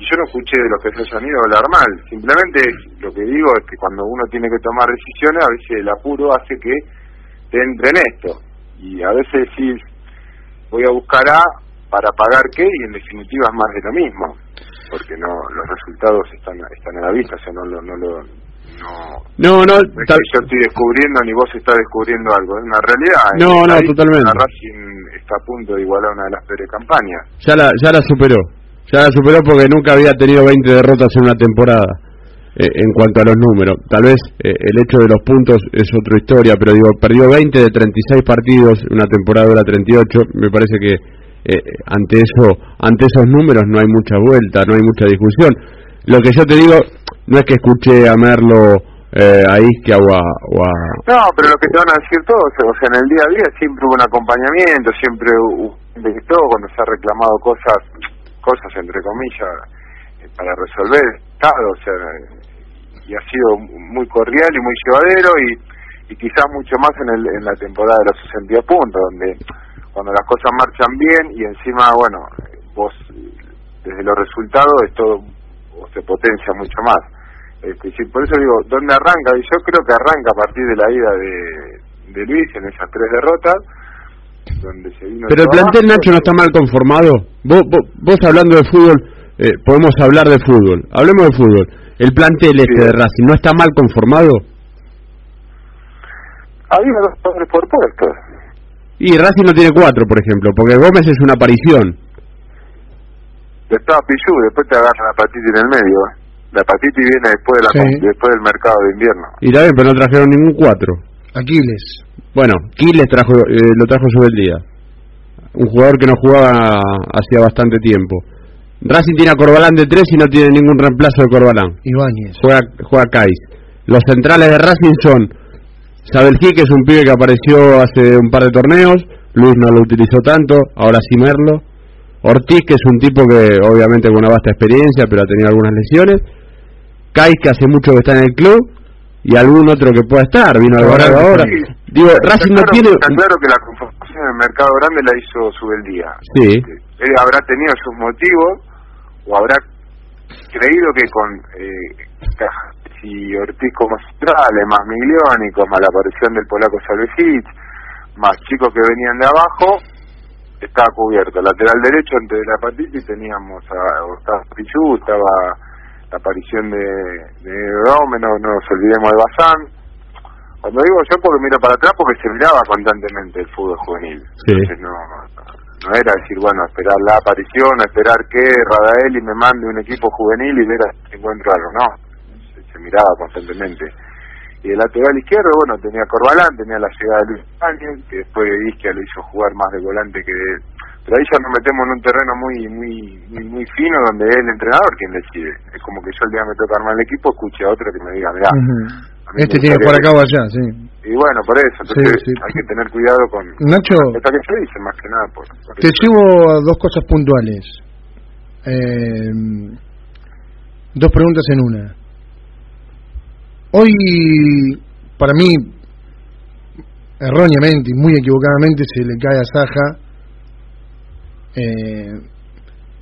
Y yo no escuché de los que se hayan ido hablar mal, simplemente lo que digo es que cuando uno tiene que tomar decisiones, a veces el apuro hace que te entre en esto. Y a veces decís, voy a buscar A para pagar qué, y en definitiva es más de lo mismo, porque no los resultados están están a la vista, o sea, no, lo- no lo... No, No, no, no es tal- que yo estoy descubriendo ni vos estás descubriendo algo, es una realidad. No, En no, país, totalmente. la Racing está a punto de igualar una de las peores campañas. Ya la, ya la superó. Ya la superó porque nunca había tenido 20 derrotas en una temporada. eh, en cuanto a los números, tal vez eh, el hecho de los puntos es otra historia, pero digo, perdió 20 de 36 partidos, una temporada dura 38, me parece que eh, ante eso, ante esos números no hay mucha vuelta, no hay mucha discusión. Lo que yo te digo, no es que escuché a Merlo eh, a Isquia o a, No, pero lo que te van a decir todos, o sea, en el día a día siempre hubo un acompañamiento, siempre hubo de todo cuando se ha reclamado cosas, cosas entre comillas, eh, para resolver el Estado, o sea, y ha sido muy cordial y muy llevadero y, y quizás mucho más en, el, en la temporada de los 62 puntos, donde cuando las cosas marchan bien y encima, bueno, vos desde los resultados es todo, se potencia mucho más. Este, sí, por eso digo, ¿dónde arranca? Y yo creo que arranca a partir de la ida de, de Luis en esas tres derrotas, donde se vino Pero el plantel abajo. Nacho no está mal conformado. Vos, vos, vos hablando de fútbol, eh, podemos hablar de fútbol. Hablemos de fútbol. El plantel este de Racing no está mal conformado. Había dos jugadores por puesto. Y Racing no tiene cuatro, por ejemplo, porque Gómez es una aparición. Estaba Pichu, después te agarra la patita en el medio. ¿eh? La patita viene después de la Sí. después del mercado de invierno. Y también, pero no trajeron ningún cuatro. Aquiles. Bueno, Quiles trajo, eh, lo trajo sobre el día. Un jugador que no jugaba hacía bastante tiempo. Racing tiene a Corbalán de tres y no tiene ningún reemplazo de Corbalán. Ibáñez. juega, juega Kais. Los centrales de Racing son Sabeljí, que es un pibe que apareció hace un par de torneos, Luis no lo utilizó tanto, ahora sí Merlo. Ortiz, que es un tipo que obviamente con una vasta experiencia, pero ha tenido algunas lesiones. Kais, que hace mucho que está en el club, y algún otro que pueda estar, vino Alvarado ahora. Sí. Digo, Está Racing no claro- tiene... Está claro que la conformación del mercado grande la hizo Subeldía. Sí, Él habrá tenido sus motivos o habrá creído que con eh, y Ortiz como centrales, más Migliónicos, más la aparición del polaco Salvecic, más chicos que venían de abajo, estaba cubierto. Lateral derecho, antes de la patita, teníamos a, estaba Pichu, estaba la aparición de, de Gómez, no, no nos olvidemos de Bazán. Cuando digo yo, porque miro para atrás, porque se miraba constantemente el fútbol juvenil. Sí. Entonces no, no era decir, bueno, esperar la aparición, esperar que Radaeli me mande un equipo juvenil y ver si encuentro algo, no, se, se miraba constantemente. Y el lateral izquierdo, bueno, tenía Corbalán, tenía la llegada de Luis Ángel, que después de Isquia lo hizo jugar más de volante que de... Pero ahí ya nos metemos en un terreno muy muy muy, muy fino donde es el entrenador quien decide. Es como que yo el día me toca armar el equipo, escuche a otro que me diga, mirá, mí Este tiene por acá o allá, sí. y bueno, por eso, entonces Sí, sí. hay que tener cuidado con Nacho. que se dice, más que nada. Por, por Te eso. llevo a dos cosas puntuales. Eh, dos preguntas en una. Hoy, para mí, erróneamente y muy equivocadamente, se le cae a Saja. Eh,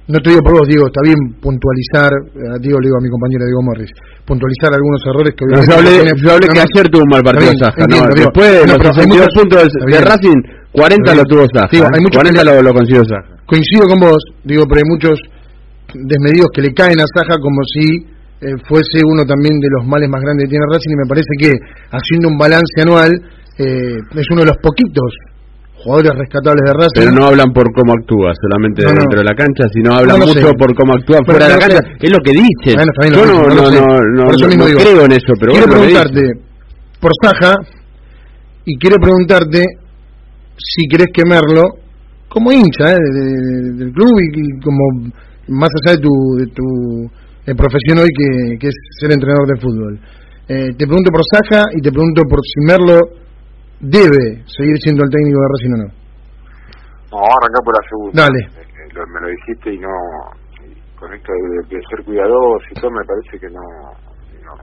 no te digo por vos, Diego, está bien puntualizar, eh, digo, le digo a mi compañero Diego Morris, puntualizar algunos errores que Pero yo hablé, yo hablé que ayer tuvo un mal partido Está bien, Saja, ¿no? digo, Después de no, los pero hay 62 muchos- puntos de. Racing, 40 Está lo tuvo Saja. Digo, hay muchos 40 que- lo, lo consiguió Saja. coincido con vos, digo, pero hay muchos desmedidos que le caen a Saja como si eh, fuese uno también de los males más grandes que tiene Racing y me parece que haciendo un balance anual eh, es uno de los poquitos jugadores rescatables de Racing. Pero no hablan por cómo actúa solamente No, no. dentro de la cancha, sino hablan No mucho sé. por cómo actúa fuera de la cancha. Es lo que dicen. Bueno, Yo no, no, creo en eso, pero quiero preguntarte por Saja y quiero preguntarte si querés que Merlo, como hincha eh, de- de- del club y, y como más allá de tu, de tu eh, profesión hoy que, que es ser entrenador de fútbol. Eh, te pregunto por Saja y te pregunto por si Merlo debe seguir siendo el técnico de Racing o no. No, arrancar por la segunda. Dale. Eh, lo- me lo dijiste y no. y con esto de, de ser cuidadoso y todo, me parece que no. No,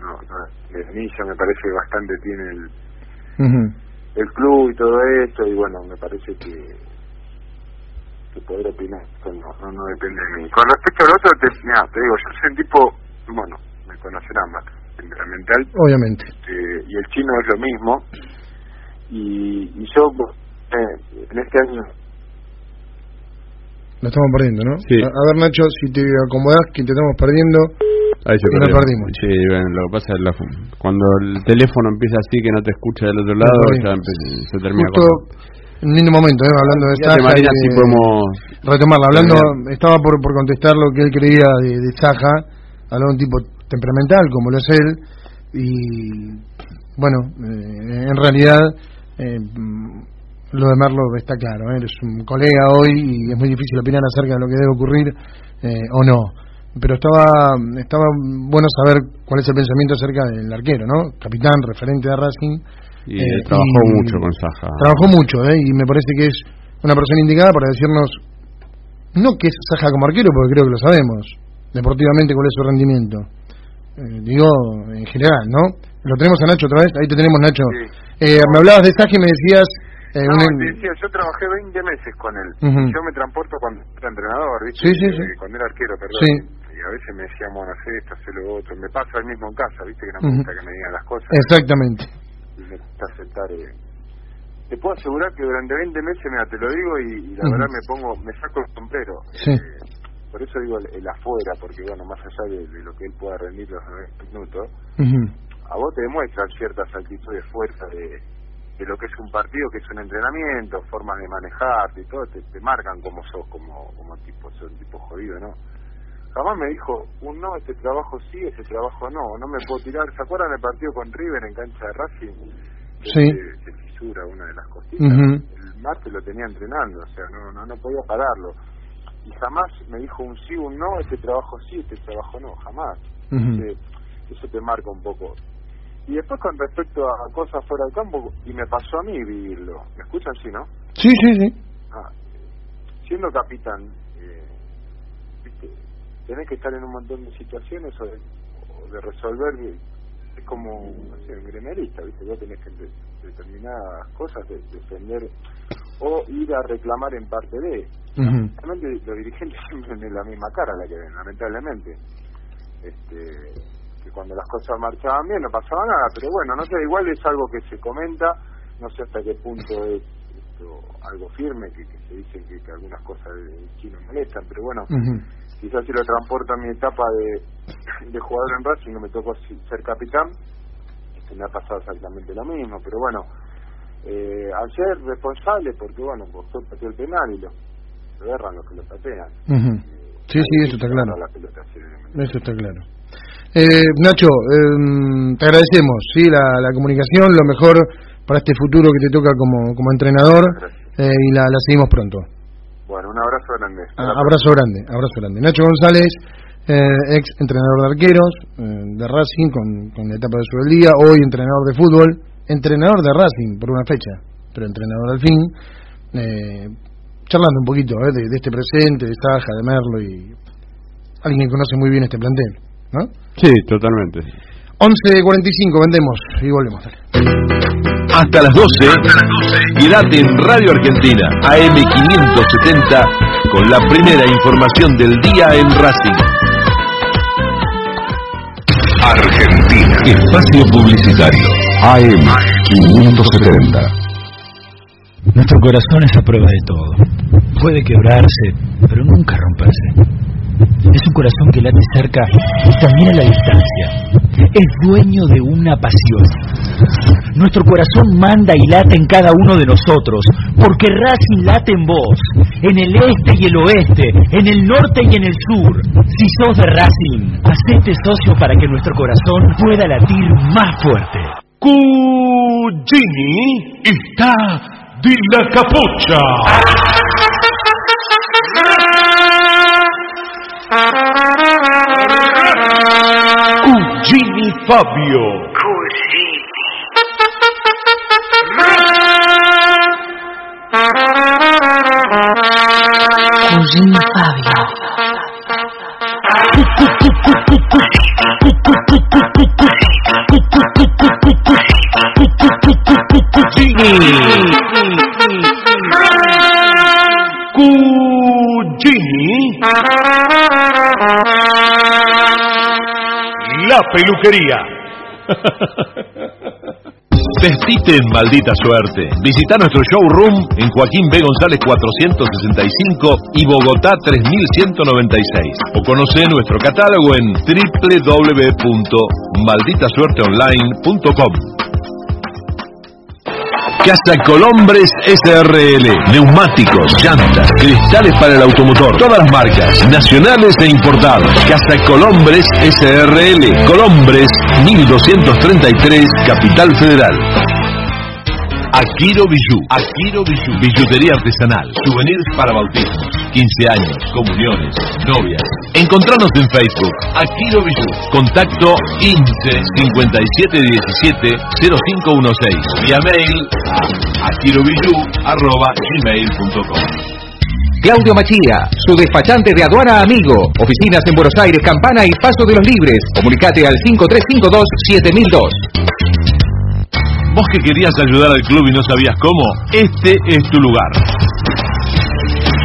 no, no me parece que bastante tiene el, el club y todo esto, y bueno, me parece que. Que poder opinar, no, no, no depende de mí. Con respecto al otro, te, mira, te digo, yo soy un tipo, bueno, me conocerán más, temperamental, Obviamente. eh, y el chino es lo mismo y, y yo eh, en este año Lo estamos perdiendo, ¿no? Sí. A, a ver, Nacho, si te acomodás, que te estamos perdiendo. Ahí se Y perdimos. Sí, bueno, lo que pasa es la, cuando el teléfono empieza así que no te escucha del otro lado, ya se termina Justo un lindo momento, ¿eh? hablando de Saja. Y si de- podemos Retomarla, hablando, estaba por, por contestar lo que él creía de, de Saja, hablaba de un tipo temperamental como lo es él, y bueno, eh, en realidad eh, lo de Merlo está claro, ¿eh? eres un colega hoy y es muy difícil opinar acerca de lo que debe ocurrir eh, o no. Pero estaba estaba bueno saber cuál es el pensamiento acerca del arquero, ¿no? Capitán, referente de Racing. Y eh, trabajó y- mucho con Saja. Trabajó mucho, ¿eh? Y me parece que es una persona indicada para decirnos, no que es Saja como arquero, porque creo que lo sabemos, deportivamente cuál es su rendimiento. Eh, digo, en general, ¿no? Lo tenemos a Nacho otra vez, ahí te tenemos Nacho. Eh, me hablabas de Saja y me decías... eh, no, un- te decía, yo trabajé 20 meses con él. Yo me transporto cuando era entrenador, ¿viste? Sí, sí, sí. Cuando era arquero, perdón. Sí. Y a veces me decían, bueno, haz esto, haz lo otro. Me pasa el mismo en casa, ¿viste? Que no me gusta que me digan las cosas. Exactamente. Gusta aceptar. eh. Te puedo asegurar que durante 20 meses, mira, te lo digo y, y la verdad me pongo, me saco el sombrero. Sí. Eh, por eso digo el, el afuera, porque bueno, más allá de, de lo que él pueda rendir los 90 minutos, a vos te demuestran ciertas actitudes, fuerza de, de lo que es un partido, que es un entrenamiento, formas de manejarte y todo, te, te marcan como sos, como, como tipo, sos un tipo jodido, ¿no? Jamás me dijo, un no, este trabajo sí, ese trabajo no, no me puedo tirar. ¿Se acuerdan del partido con River en cancha de Racing? Que Sí. Se, fisura una de las costillas. Ujú. El martes lo tenía entrenando, o sea, no, no, no podía pararlo. Y jamás me dijo un sí, un no, este trabajo sí, este trabajo no, jamás. Entonces, eso te marca un poco. Y después con respecto a cosas fuera del campo, y me pasó a mí vivirlo. ¿Me escuchan? Sí, ¿no? Sí, sí, sí. Ah, siendo capitán. Tenés que estar en un montón de situaciones o de, o de resolver, es como no sé, un gremialista, ¿viste? vos tenés que de- determinadas cosas de- defender o ir a reclamar en parte de. Realmente los dirigentes siempre ven la misma cara la que ven, lamentablemente. Este, que cuando las cosas marchaban bien no pasaba nada, pero bueno, no sé, igual es algo que se comenta, no sé hasta qué punto es esto, algo firme, que, que se dice que, que algunas cosas de chino molestan, pero bueno. Quizás si lo transporto a mi etapa de, de jugador en Racing, que me tocó ser capitán, este, me ha pasado exactamente lo mismo, pero bueno, Eh, ayer responsable porque, bueno, Boston pateó el penal y lo, lo erran los que lo patean. Sí, sí, eso está claro. La pelota, sí. Eso está claro. Eh, Nacho, eh, te agradecemos ¿sí? la, la comunicación, lo mejor para este futuro que te toca como, como entrenador eh, y la, la seguimos pronto. Bueno, un abrazo grande. Ah, abrazo grande, abrazo grande. Nacho González, eh, ex entrenador de arqueros eh, de Racing con, con la etapa de su del día, hoy entrenador de fútbol, entrenador de Racing por una fecha, pero entrenador al fin, eh, charlando un poquito eh, de, de este presente, de Saja, de Merlo y alguien que conoce muy bien este plantel, ¿no? Sí, totalmente. 11.45, vendemos y volvemos. Hasta las 12, quédate en Radio Argentina, AM570, con la primera información del día en Racing. Argentina. Espacio Publicitario. AM570. Nuestro corazón es a prueba de todo. Puede quebrarse, pero nunca romperse. Es un corazón que late cerca y también a la distancia. Es dueño de una pasión. Nuestro corazón manda y late en cada uno de nosotros, porque Racing late en vos, en el este y el oeste, en el norte y en el sur. Si sos de Racing, hacete socio para que nuestro corazón pueda latir más fuerte. Cugini está de la capucha. Cugini Fabio. Cugini Fabio. Cugini. Peluquería. Vestite maldita suerte. Visita nuestro showroom en Joaquín B. González 465 y Bogotá 3196. O conoce nuestro catálogo en www.malditasuerteonline.com. Casa Colombres SRL. Neumáticos, llantas, cristales para el automotor. Todas las marcas, nacionales e importados. Casa Colombres SRL. Colombres 1233, Capital Federal. Akiro Bijou. Akiro Bijou. Billutería artesanal. Souvenirs para bautismos, 15 años, comuniones, novias. Encontranos en Facebook. Akiro Bijou. Contacto 15 5717 0516. Vía mail a akirobijou.gmail.com Claudio Machía, su despachante de aduana amigo. Oficinas en Buenos Aires, Campana y Paso de los Libres. Comunicate al 5352-7002. Vos que querías ayudar al club y no sabías cómo, este es tu lugar.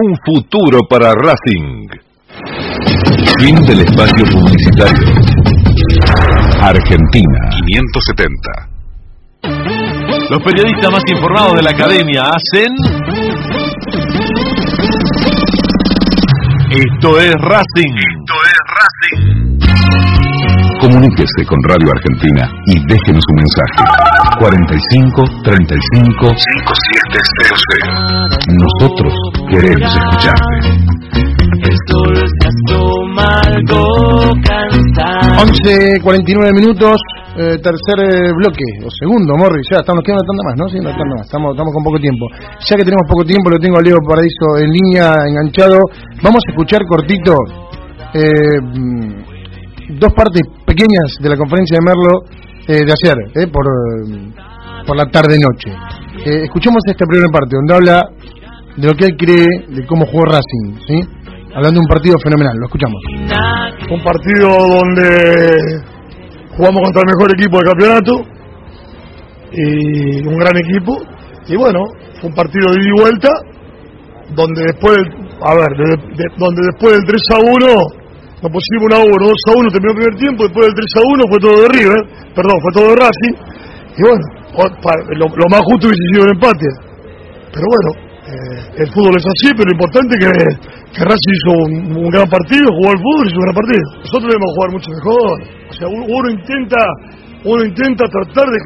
un futuro para Racing. Fin del espacio publicitario. Argentina 570. Los periodistas más informados de la academia hacen... Esto es Racing. Esto es Racing. Comuníquese con Radio Argentina y déjenos un mensaje. 45 35 5700. Nosotros queremos escucharte. 11.49 minutos, eh, tercer eh, bloque, o segundo, Morris, ya estamos quedando tanda más, ¿no? Sí, una tanda más, estamos, estamos con poco tiempo. Ya que tenemos poco tiempo, lo tengo a Leo Paradiso en línea, enganchado. Vamos a escuchar cortito eh, dos partes pequeñas de la conferencia de Merlo eh, de ayer, eh, por, eh, por la tarde-noche. Eh, escuchemos esta primera parte, donde habla de lo que él cree de cómo jugó Racing, ¿sí? Hablando de un partido fenomenal, lo escuchamos. Un partido donde jugamos contra el mejor equipo del campeonato y un gran equipo Y bueno, fue un partido de ida y vuelta, donde después, a ver, donde después del 3 a 1 nos pusimos una 1, 2 a 1, terminó el primer tiempo, después del 3 a 1 fue todo de River, perdón, fue todo de Racing, y bueno, lo, lo más justo hubiese sido el empate. Pero bueno, eh, el fútbol es así, pero lo importante es que, que Racing hizo un, gran partido, jugó al fútbol y hizo un gran partido. Nosotros debemos jugar mucho mejor. O sea, uno, intenta uno intenta tratar de,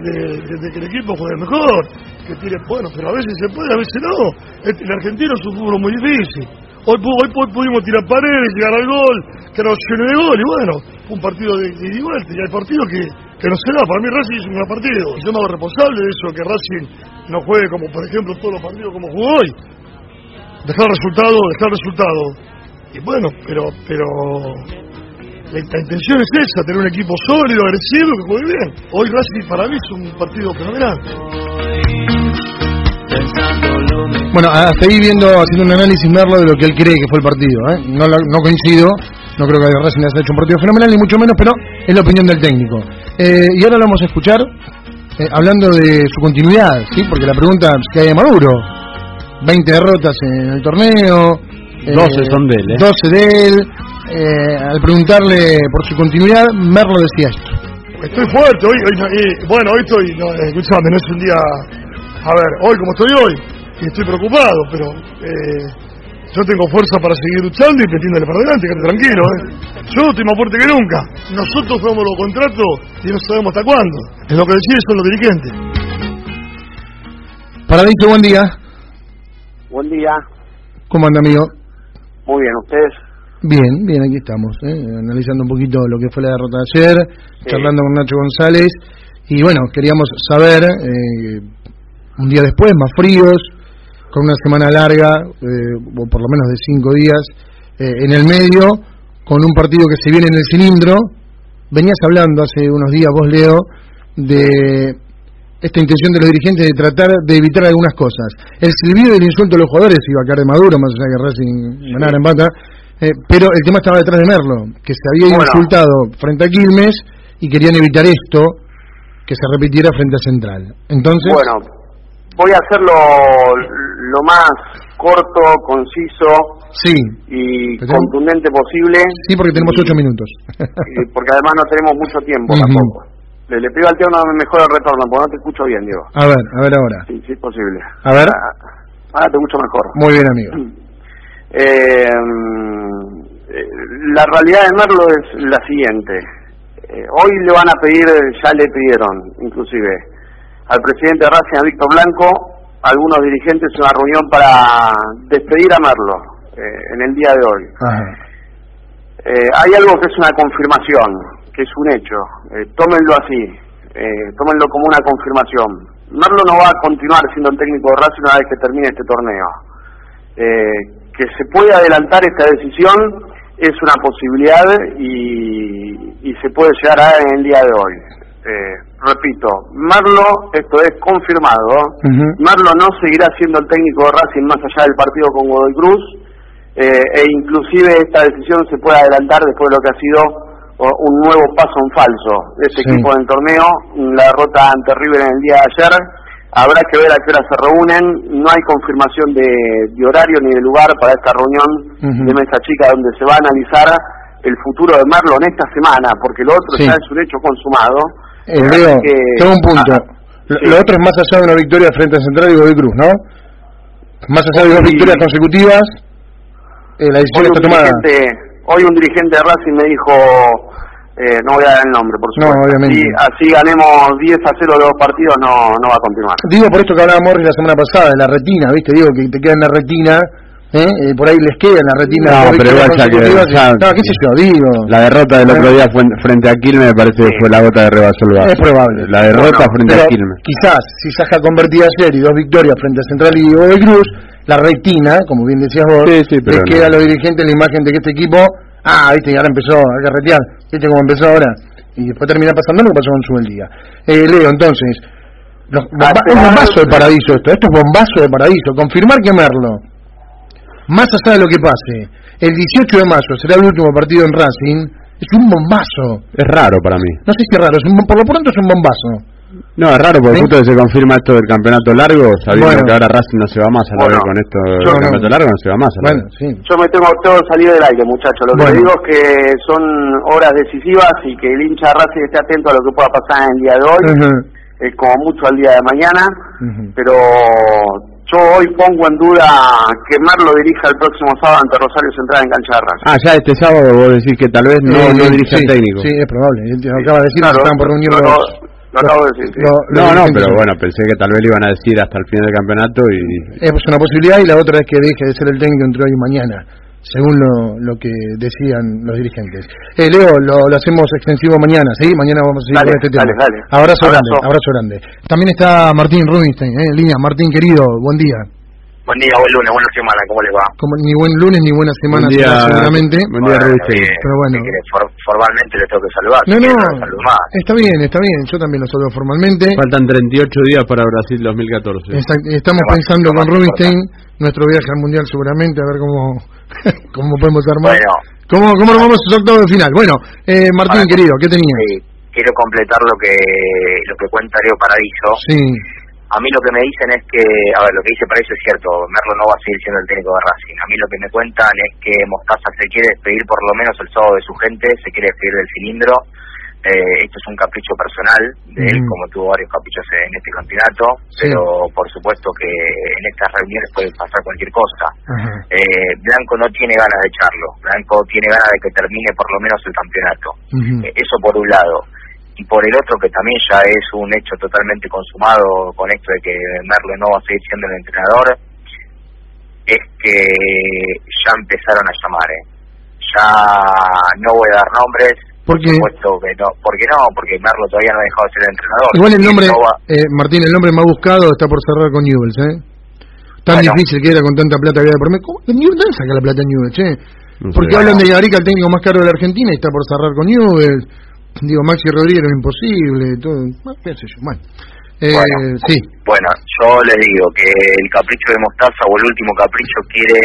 que el equipo juegue mejor, que tire, bueno, pero a veces se puede, a veces no. El, argentino es un fútbol muy difícil. Hoy, hoy, pudimos tirar paredes, llegar al gol, que nos llene de gol, y bueno, un partido de, de, de y hay partidos que, que no se da. Para mí Racing hizo un gran partido. Yo me hago responsable de eso, que Racing no juegue como, por ejemplo, todos los partidos como jugó hoy. Dejar resultado, dejar resultado. Y bueno, pero pero la, intención es esa, tener un equipo sólido, agresivo, que juegue bien. Hoy Racing para mí es un partido fenomenal. Bueno, a seguir viendo, haciendo un análisis Merlo de lo que él cree que fue el partido. ¿eh? No, no coincido, no creo que Racing haya hecho un partido fenomenal, ni mucho menos, pero es la opinión del técnico. Eh, y ahora lo vamos a escuchar eh, hablando de su continuidad, ¿sí? Porque la pregunta es que hay Maduro. 20 derrotas en el torneo. 12 eh, son de él, ¿eh? 12 de él. al preguntarle por su continuidad, Merlo decía esto. Estoy fuerte, hoy, hoy bueno, hoy estoy, no, escuchame, no es un día, a ver, hoy como estoy hoy, y estoy preocupado, pero yo tengo fuerza para seguir luchando y metiéndole para adelante, quédate tranquilo, ¿eh? Yo estoy más fuerte que nunca. Nosotros somos los contratos y no sabemos hasta cuándo. Es lo que deciden son los dirigentes. Paradiso, buen día. Buen día. ¿Cómo anda, amigo? Muy bien, ¿ustedes? Bien, bien, aquí estamos, ¿eh? analizando un poquito lo que fue la derrota de ayer, charlando con Nacho González. Y bueno, queríamos saber, eh, un día después, más fríos, con una semana larga, eh, o por lo menos de cinco días, eh, en el medio, con un partido que se viene en el cilindro. Venías hablando hace unos días, vos Leo, de esta intención de los dirigentes de tratar de evitar algunas cosas. El silbido y el insulto de los jugadores iba a caer de Maduro, más allá que Racing ganara en pata, eh, pero el tema estaba detrás de Merlo, que se había insultado frente a Quilmes y querían evitar esto que se repitiera frente a Central. Entonces, bueno, voy a hacerlo lo más corto, conciso sí, y contundente posible. Sí, porque tenemos ocho minutos. porque además no tenemos mucho tiempo tampoco. Le, le pido al tío una mejor retorno, porque no te escucho bien, Diego. A ver, a ver ahora. Sí, sí es posible. A ver. Ahora, te escucho mejor. Muy bien, amigo. Eh, la realidad de Merlo es la siguiente. Eh, hoy le van a pedir, ya le pidieron, inclusive, al presidente de Racing, a Víctor Blanco, algunos dirigentes una reunión para despedir a Merlo eh, en el día de hoy. Eh, hay algo que es una confirmación, que es un hecho. Eh, tómenlo así, tómenlo como una confirmación. Merlo no va a continuar siendo el técnico de Racing una vez que termine este torneo. que se puede adelantar esta decisión es una posibilidad y, y se puede llegar a en el día de hoy. Eh, repito, Marlo, esto es confirmado, Marlo no seguirá siendo el técnico de Racing más allá del partido con Godoy Cruz, eh, e inclusive esta decisión se puede adelantar después de lo que ha sido un nuevo paso en falso de este equipo en el torneo, la derrota ante River en el día de ayer, habrá que ver a qué hora se reúnen, no hay confirmación de, horario ni de lugar para esta reunión de mesa chica donde se va a analizar el futuro de Marlo en esta semana, porque lo otro ya es un hecho consumado, eh, Leo, tengo un punto. Ah, lo, otro es más allá de una victoria frente a Central y Godoy Cruz, ¿no? Más allá de dos victorias consecutivas, eh, la decisión está tomada. Hoy un dirigente de Racing me dijo, eh, no voy a dar el nombre, por supuesto. No, obviamente. Así, ganemos 10 a 0 de dos partidos, no, no va a continuar. Digo por esto que hablaba Morris la semana pasada, de la retina, ¿viste? Digo que te queda en la retina ¿Eh? ¿eh? por ahí les queda en la retina. No, pero igual ya que. no, qué sé yo, digo. La derrota del otro día frente a Quilmes me parece que fue la gota de rebasó Es probable. La derrota frente a Quilmes. Quizás, si Saja convertida ayer y dos victorias frente a Central y Godoy Cruz, la retina, como bien decías vos, sí, les queda a los dirigentes la imagen de que este equipo, ah, viste, y ahora empezó a carretear, viste cómo empezó ahora. Y después termina pasando lo que pasó con su el día. Eh, Leo, entonces, los, bomba, es bombazo de paraíso esto, esto es bombazo de paraíso. Confirmar que Merlo más allá de lo que pase, el 18 de mayo será el último partido en Racing, es un bombazo. Es raro para mí. No sé si es raro, por lo pronto es un bombazo. No, es raro porque ¿Sí? justo que se confirma esto del campeonato largo, sabiendo Bueno. que ahora Racing no se va más a la Bueno, vez con esto del no. campeonato largo, no se va más a la Bueno, vez. sí. Yo me tengo todo salido del aire, muchachos. Lo que digo es que son horas decisivas y que el hincha de Racing esté atento a lo que pueda pasar en el día de hoy, eh, como mucho al día de mañana. Pero yo hoy pongo en duda que Merlo dirija el próximo sábado ante Rosario Central en cancha de. Ah, ya este sábado vos decís que tal vez no, Eh, no dirige sí, al técnico. Sí, es probable. Él te acaba de decir Claro, que están por reunir lo, los, lo- lo acabo de decir. sí. los- los No, no, pero bueno, pensé que tal vez le iban a decir hasta el final del campeonato y... Es una posibilidad y la otra es que deje de ser el técnico entre hoy y mañana, según lo, lo que decían los dirigentes. Eh, Leo, lo, lo hacemos extensivo mañana, ¿sí? Mañana vamos a seguir Dale, con este tema. dale, dale. Abrazo, Abrazo. grande, abrazo grande. También está Martín Rubinstein, ¿eh? en línea. Martín, querido, buen día. Buen día, buen lunes, buena semana, ¿cómo les va? Como, ni buen lunes ni buena semana Buen día, seguramente. buen día, Rubinstein. bien, Pero bueno. si querés, for- formalmente les tengo que saludar. No, si no, los más. está bien, está bien. Yo también lo saludo formalmente. Faltan 38 días para Brasil 2014. Exact- Estamos pensando con Rubinstein nuestro viaje al Mundial seguramente, a ver cómo, cómo podemos armar. Bueno, ¿Cómo, ¿Cómo armamos esos octavos de final? Bueno, eh, Martín, querido, ¿qué tenías? sí, quiero completar lo que lo que cuenta Leo Paradiso. Sí, A mí lo que me dicen es que, a ver, lo que dice Paradiso es cierto, Merlo no va a seguir siendo el técnico de Racing. A mí lo que me cuentan es que Mostaza se quiere despedir por lo menos el sábado de su gente, se quiere despedir del cilindro. Eh, esto es un capricho personal de él, como tuvo varios caprichos en este campeonato, Sí. pero por supuesto que en estas reuniones puede pasar cualquier cosa. Eh, Blanco no tiene ganas de echarlo, Blanco tiene ganas de que termine por lo menos el campeonato. Eh, Eso por un lado. Y por el otro, que también ya es un hecho totalmente consumado con esto de que Merlo no va a seguir siendo el entrenador, es que ya empezaron a llamar. ¿eh? Ya no voy a dar nombres, ¿Por qué? supuesto que no. ¿Por qué no? Porque Merlo todavía no ha dejado de ser el entrenador. Igual el nombre, no va- eh, Martín, el nombre más buscado está por cerrar con Newells, ¿eh? Tan Bueno. difícil que era con tanta plata que había por mes. ¿Cómo? Newell's dónde saca la plata Newells, sé. Porque Bueno. hablan de Gabrica, el técnico más caro de la Argentina, y está por cerrar con Newells. Digo, Maxi Rodríguez era imposible, todo. Bueno, qué sé yo, bueno. Eh, Bueno. sí, Bueno, yo les digo que el capricho de Mostaza o el último capricho quiere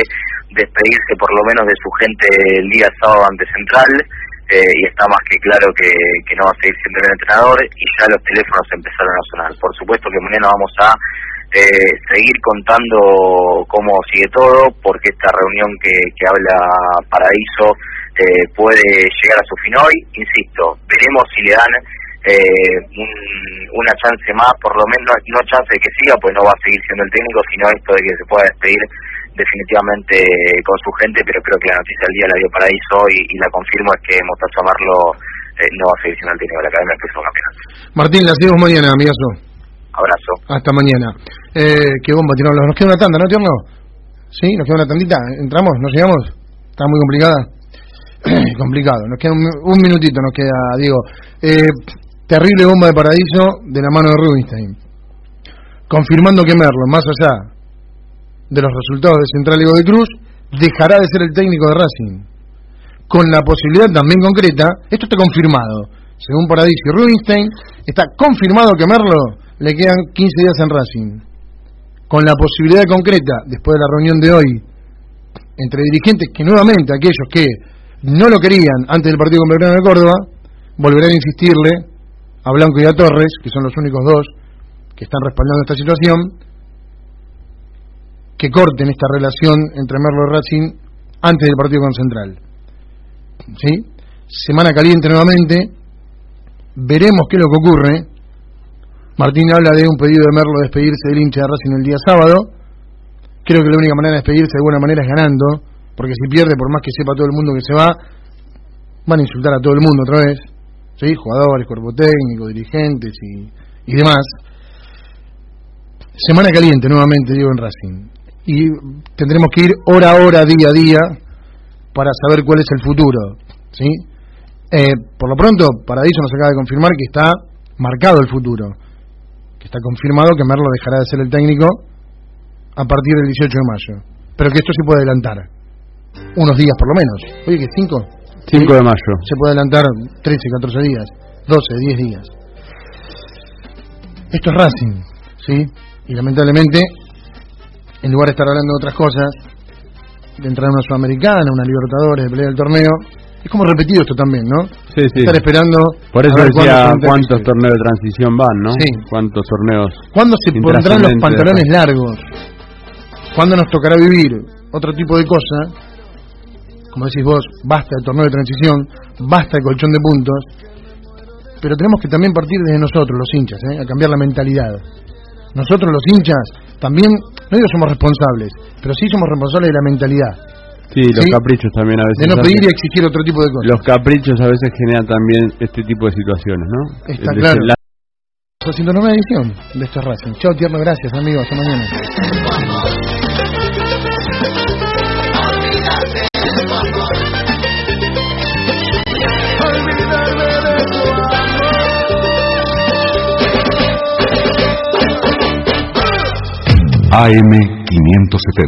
despedirse por lo menos de su gente el día sábado ante Central eh, y está más que claro que, que no va a seguir siendo el entrenador y ya los teléfonos empezaron a sonar. Por supuesto que mañana vamos a eh, seguir contando cómo sigue todo porque esta reunión que, que habla Paraíso eh, puede llegar a su fin hoy. Insisto, veremos si le dan eh, un- una chance más, por lo menos, no chance de que siga, pues no va a seguir siendo el técnico, sino esto de que se pueda despedir definitivamente con su gente, pero creo que la noticia del día la dio Paraíso y, y la confirmo es que Mostaza Marlo eh, no va a seguir siendo el técnico de la Academia de Fútbol Campeonato. Martín, la seguimos mañana, amigazo. Abrazo. Hasta mañana. Eh, qué bomba, tirarlo. Nos queda una tanda, ¿no, Tierno? ¿Sí? ¿Nos queda una tandita? ¿Entramos? ¿Nos llegamos? ¿Está muy complicada? Complicado. Nos queda un, minutito, nos queda, Diego. Eh, terrible bomba de paraíso de la mano de Rubinstein. Confirmando que Merlo, más allá de los resultados de Central y Godoy Cruz, dejará de ser el técnico de Racing. Con la posibilidad también concreta, esto está confirmado, según Paradiso y Rubinstein, está confirmado que Merlo le quedan 15 días en Racing. Con la posibilidad concreta, después de la reunión de hoy, entre dirigentes que nuevamente aquellos que no lo querían antes del partido con Belgrano de Córdoba, volverán a insistirle a Blanco y a Torres, que son los únicos dos que están respaldando esta situación, que corten esta relación entre Merlo y Racing antes del partido con Central. ¿Sí? Semana caliente nuevamente, veremos qué es lo que ocurre. Martín habla de un pedido de Merlo de despedirse del hincha de Racing el día sábado. Creo que la única manera de despedirse de alguna manera es ganando, porque si pierde, por más que sepa todo el mundo que se va, van a insultar a todo el mundo otra vez. ¿Sí? Jugadores, cuerpo técnico, dirigentes y, demás. Semana caliente nuevamente, digo, en Racing. Y tendremos que ir hora a hora, día a día, para saber cuál es el futuro. ¿sí? Eh, por lo pronto, Paradiso nos acaba de confirmar que está marcado el futuro. Que está confirmado que Merlo dejará de ser el técnico a partir del 18 de mayo. Pero que esto se puede adelantar. Unos días por lo menos. Oye, que 5. 5 de mayo. Se puede adelantar 13, 14 días, 12, 10 días. Esto es Racing, ¿sí? Y lamentablemente, en lugar de estar hablando de otras cosas, de entrar a una Sudamericana, una Libertadores, de pelear el torneo, Es como repetido esto también, ¿no? Sí, sí. Estar esperando. Por eso decía cuántos torneos de transición van, ¿no? Sí. Cuántos torneos. ¿Cuándo se pondrán los pantalones largos? ¿Cuándo nos tocará vivir otro tipo de cosa? Como decís vos, basta el torneo de transición, basta el colchón de puntos, pero tenemos que también partir desde nosotros, los hinchas, ¿eh? a cambiar la mentalidad. Nosotros los hinchas también, no digo somos responsables, pero sí somos responsables de la mentalidad, Sí, los Sí. caprichos también a veces. de no pedir y exigir otro tipo de cosas. Los caprichos a veces generan también este tipo de situaciones, ¿no? Está El claro. La 109 edición de esto es Racing. Chao, tierno, gracias, amigos. Hasta mañana. AM 570.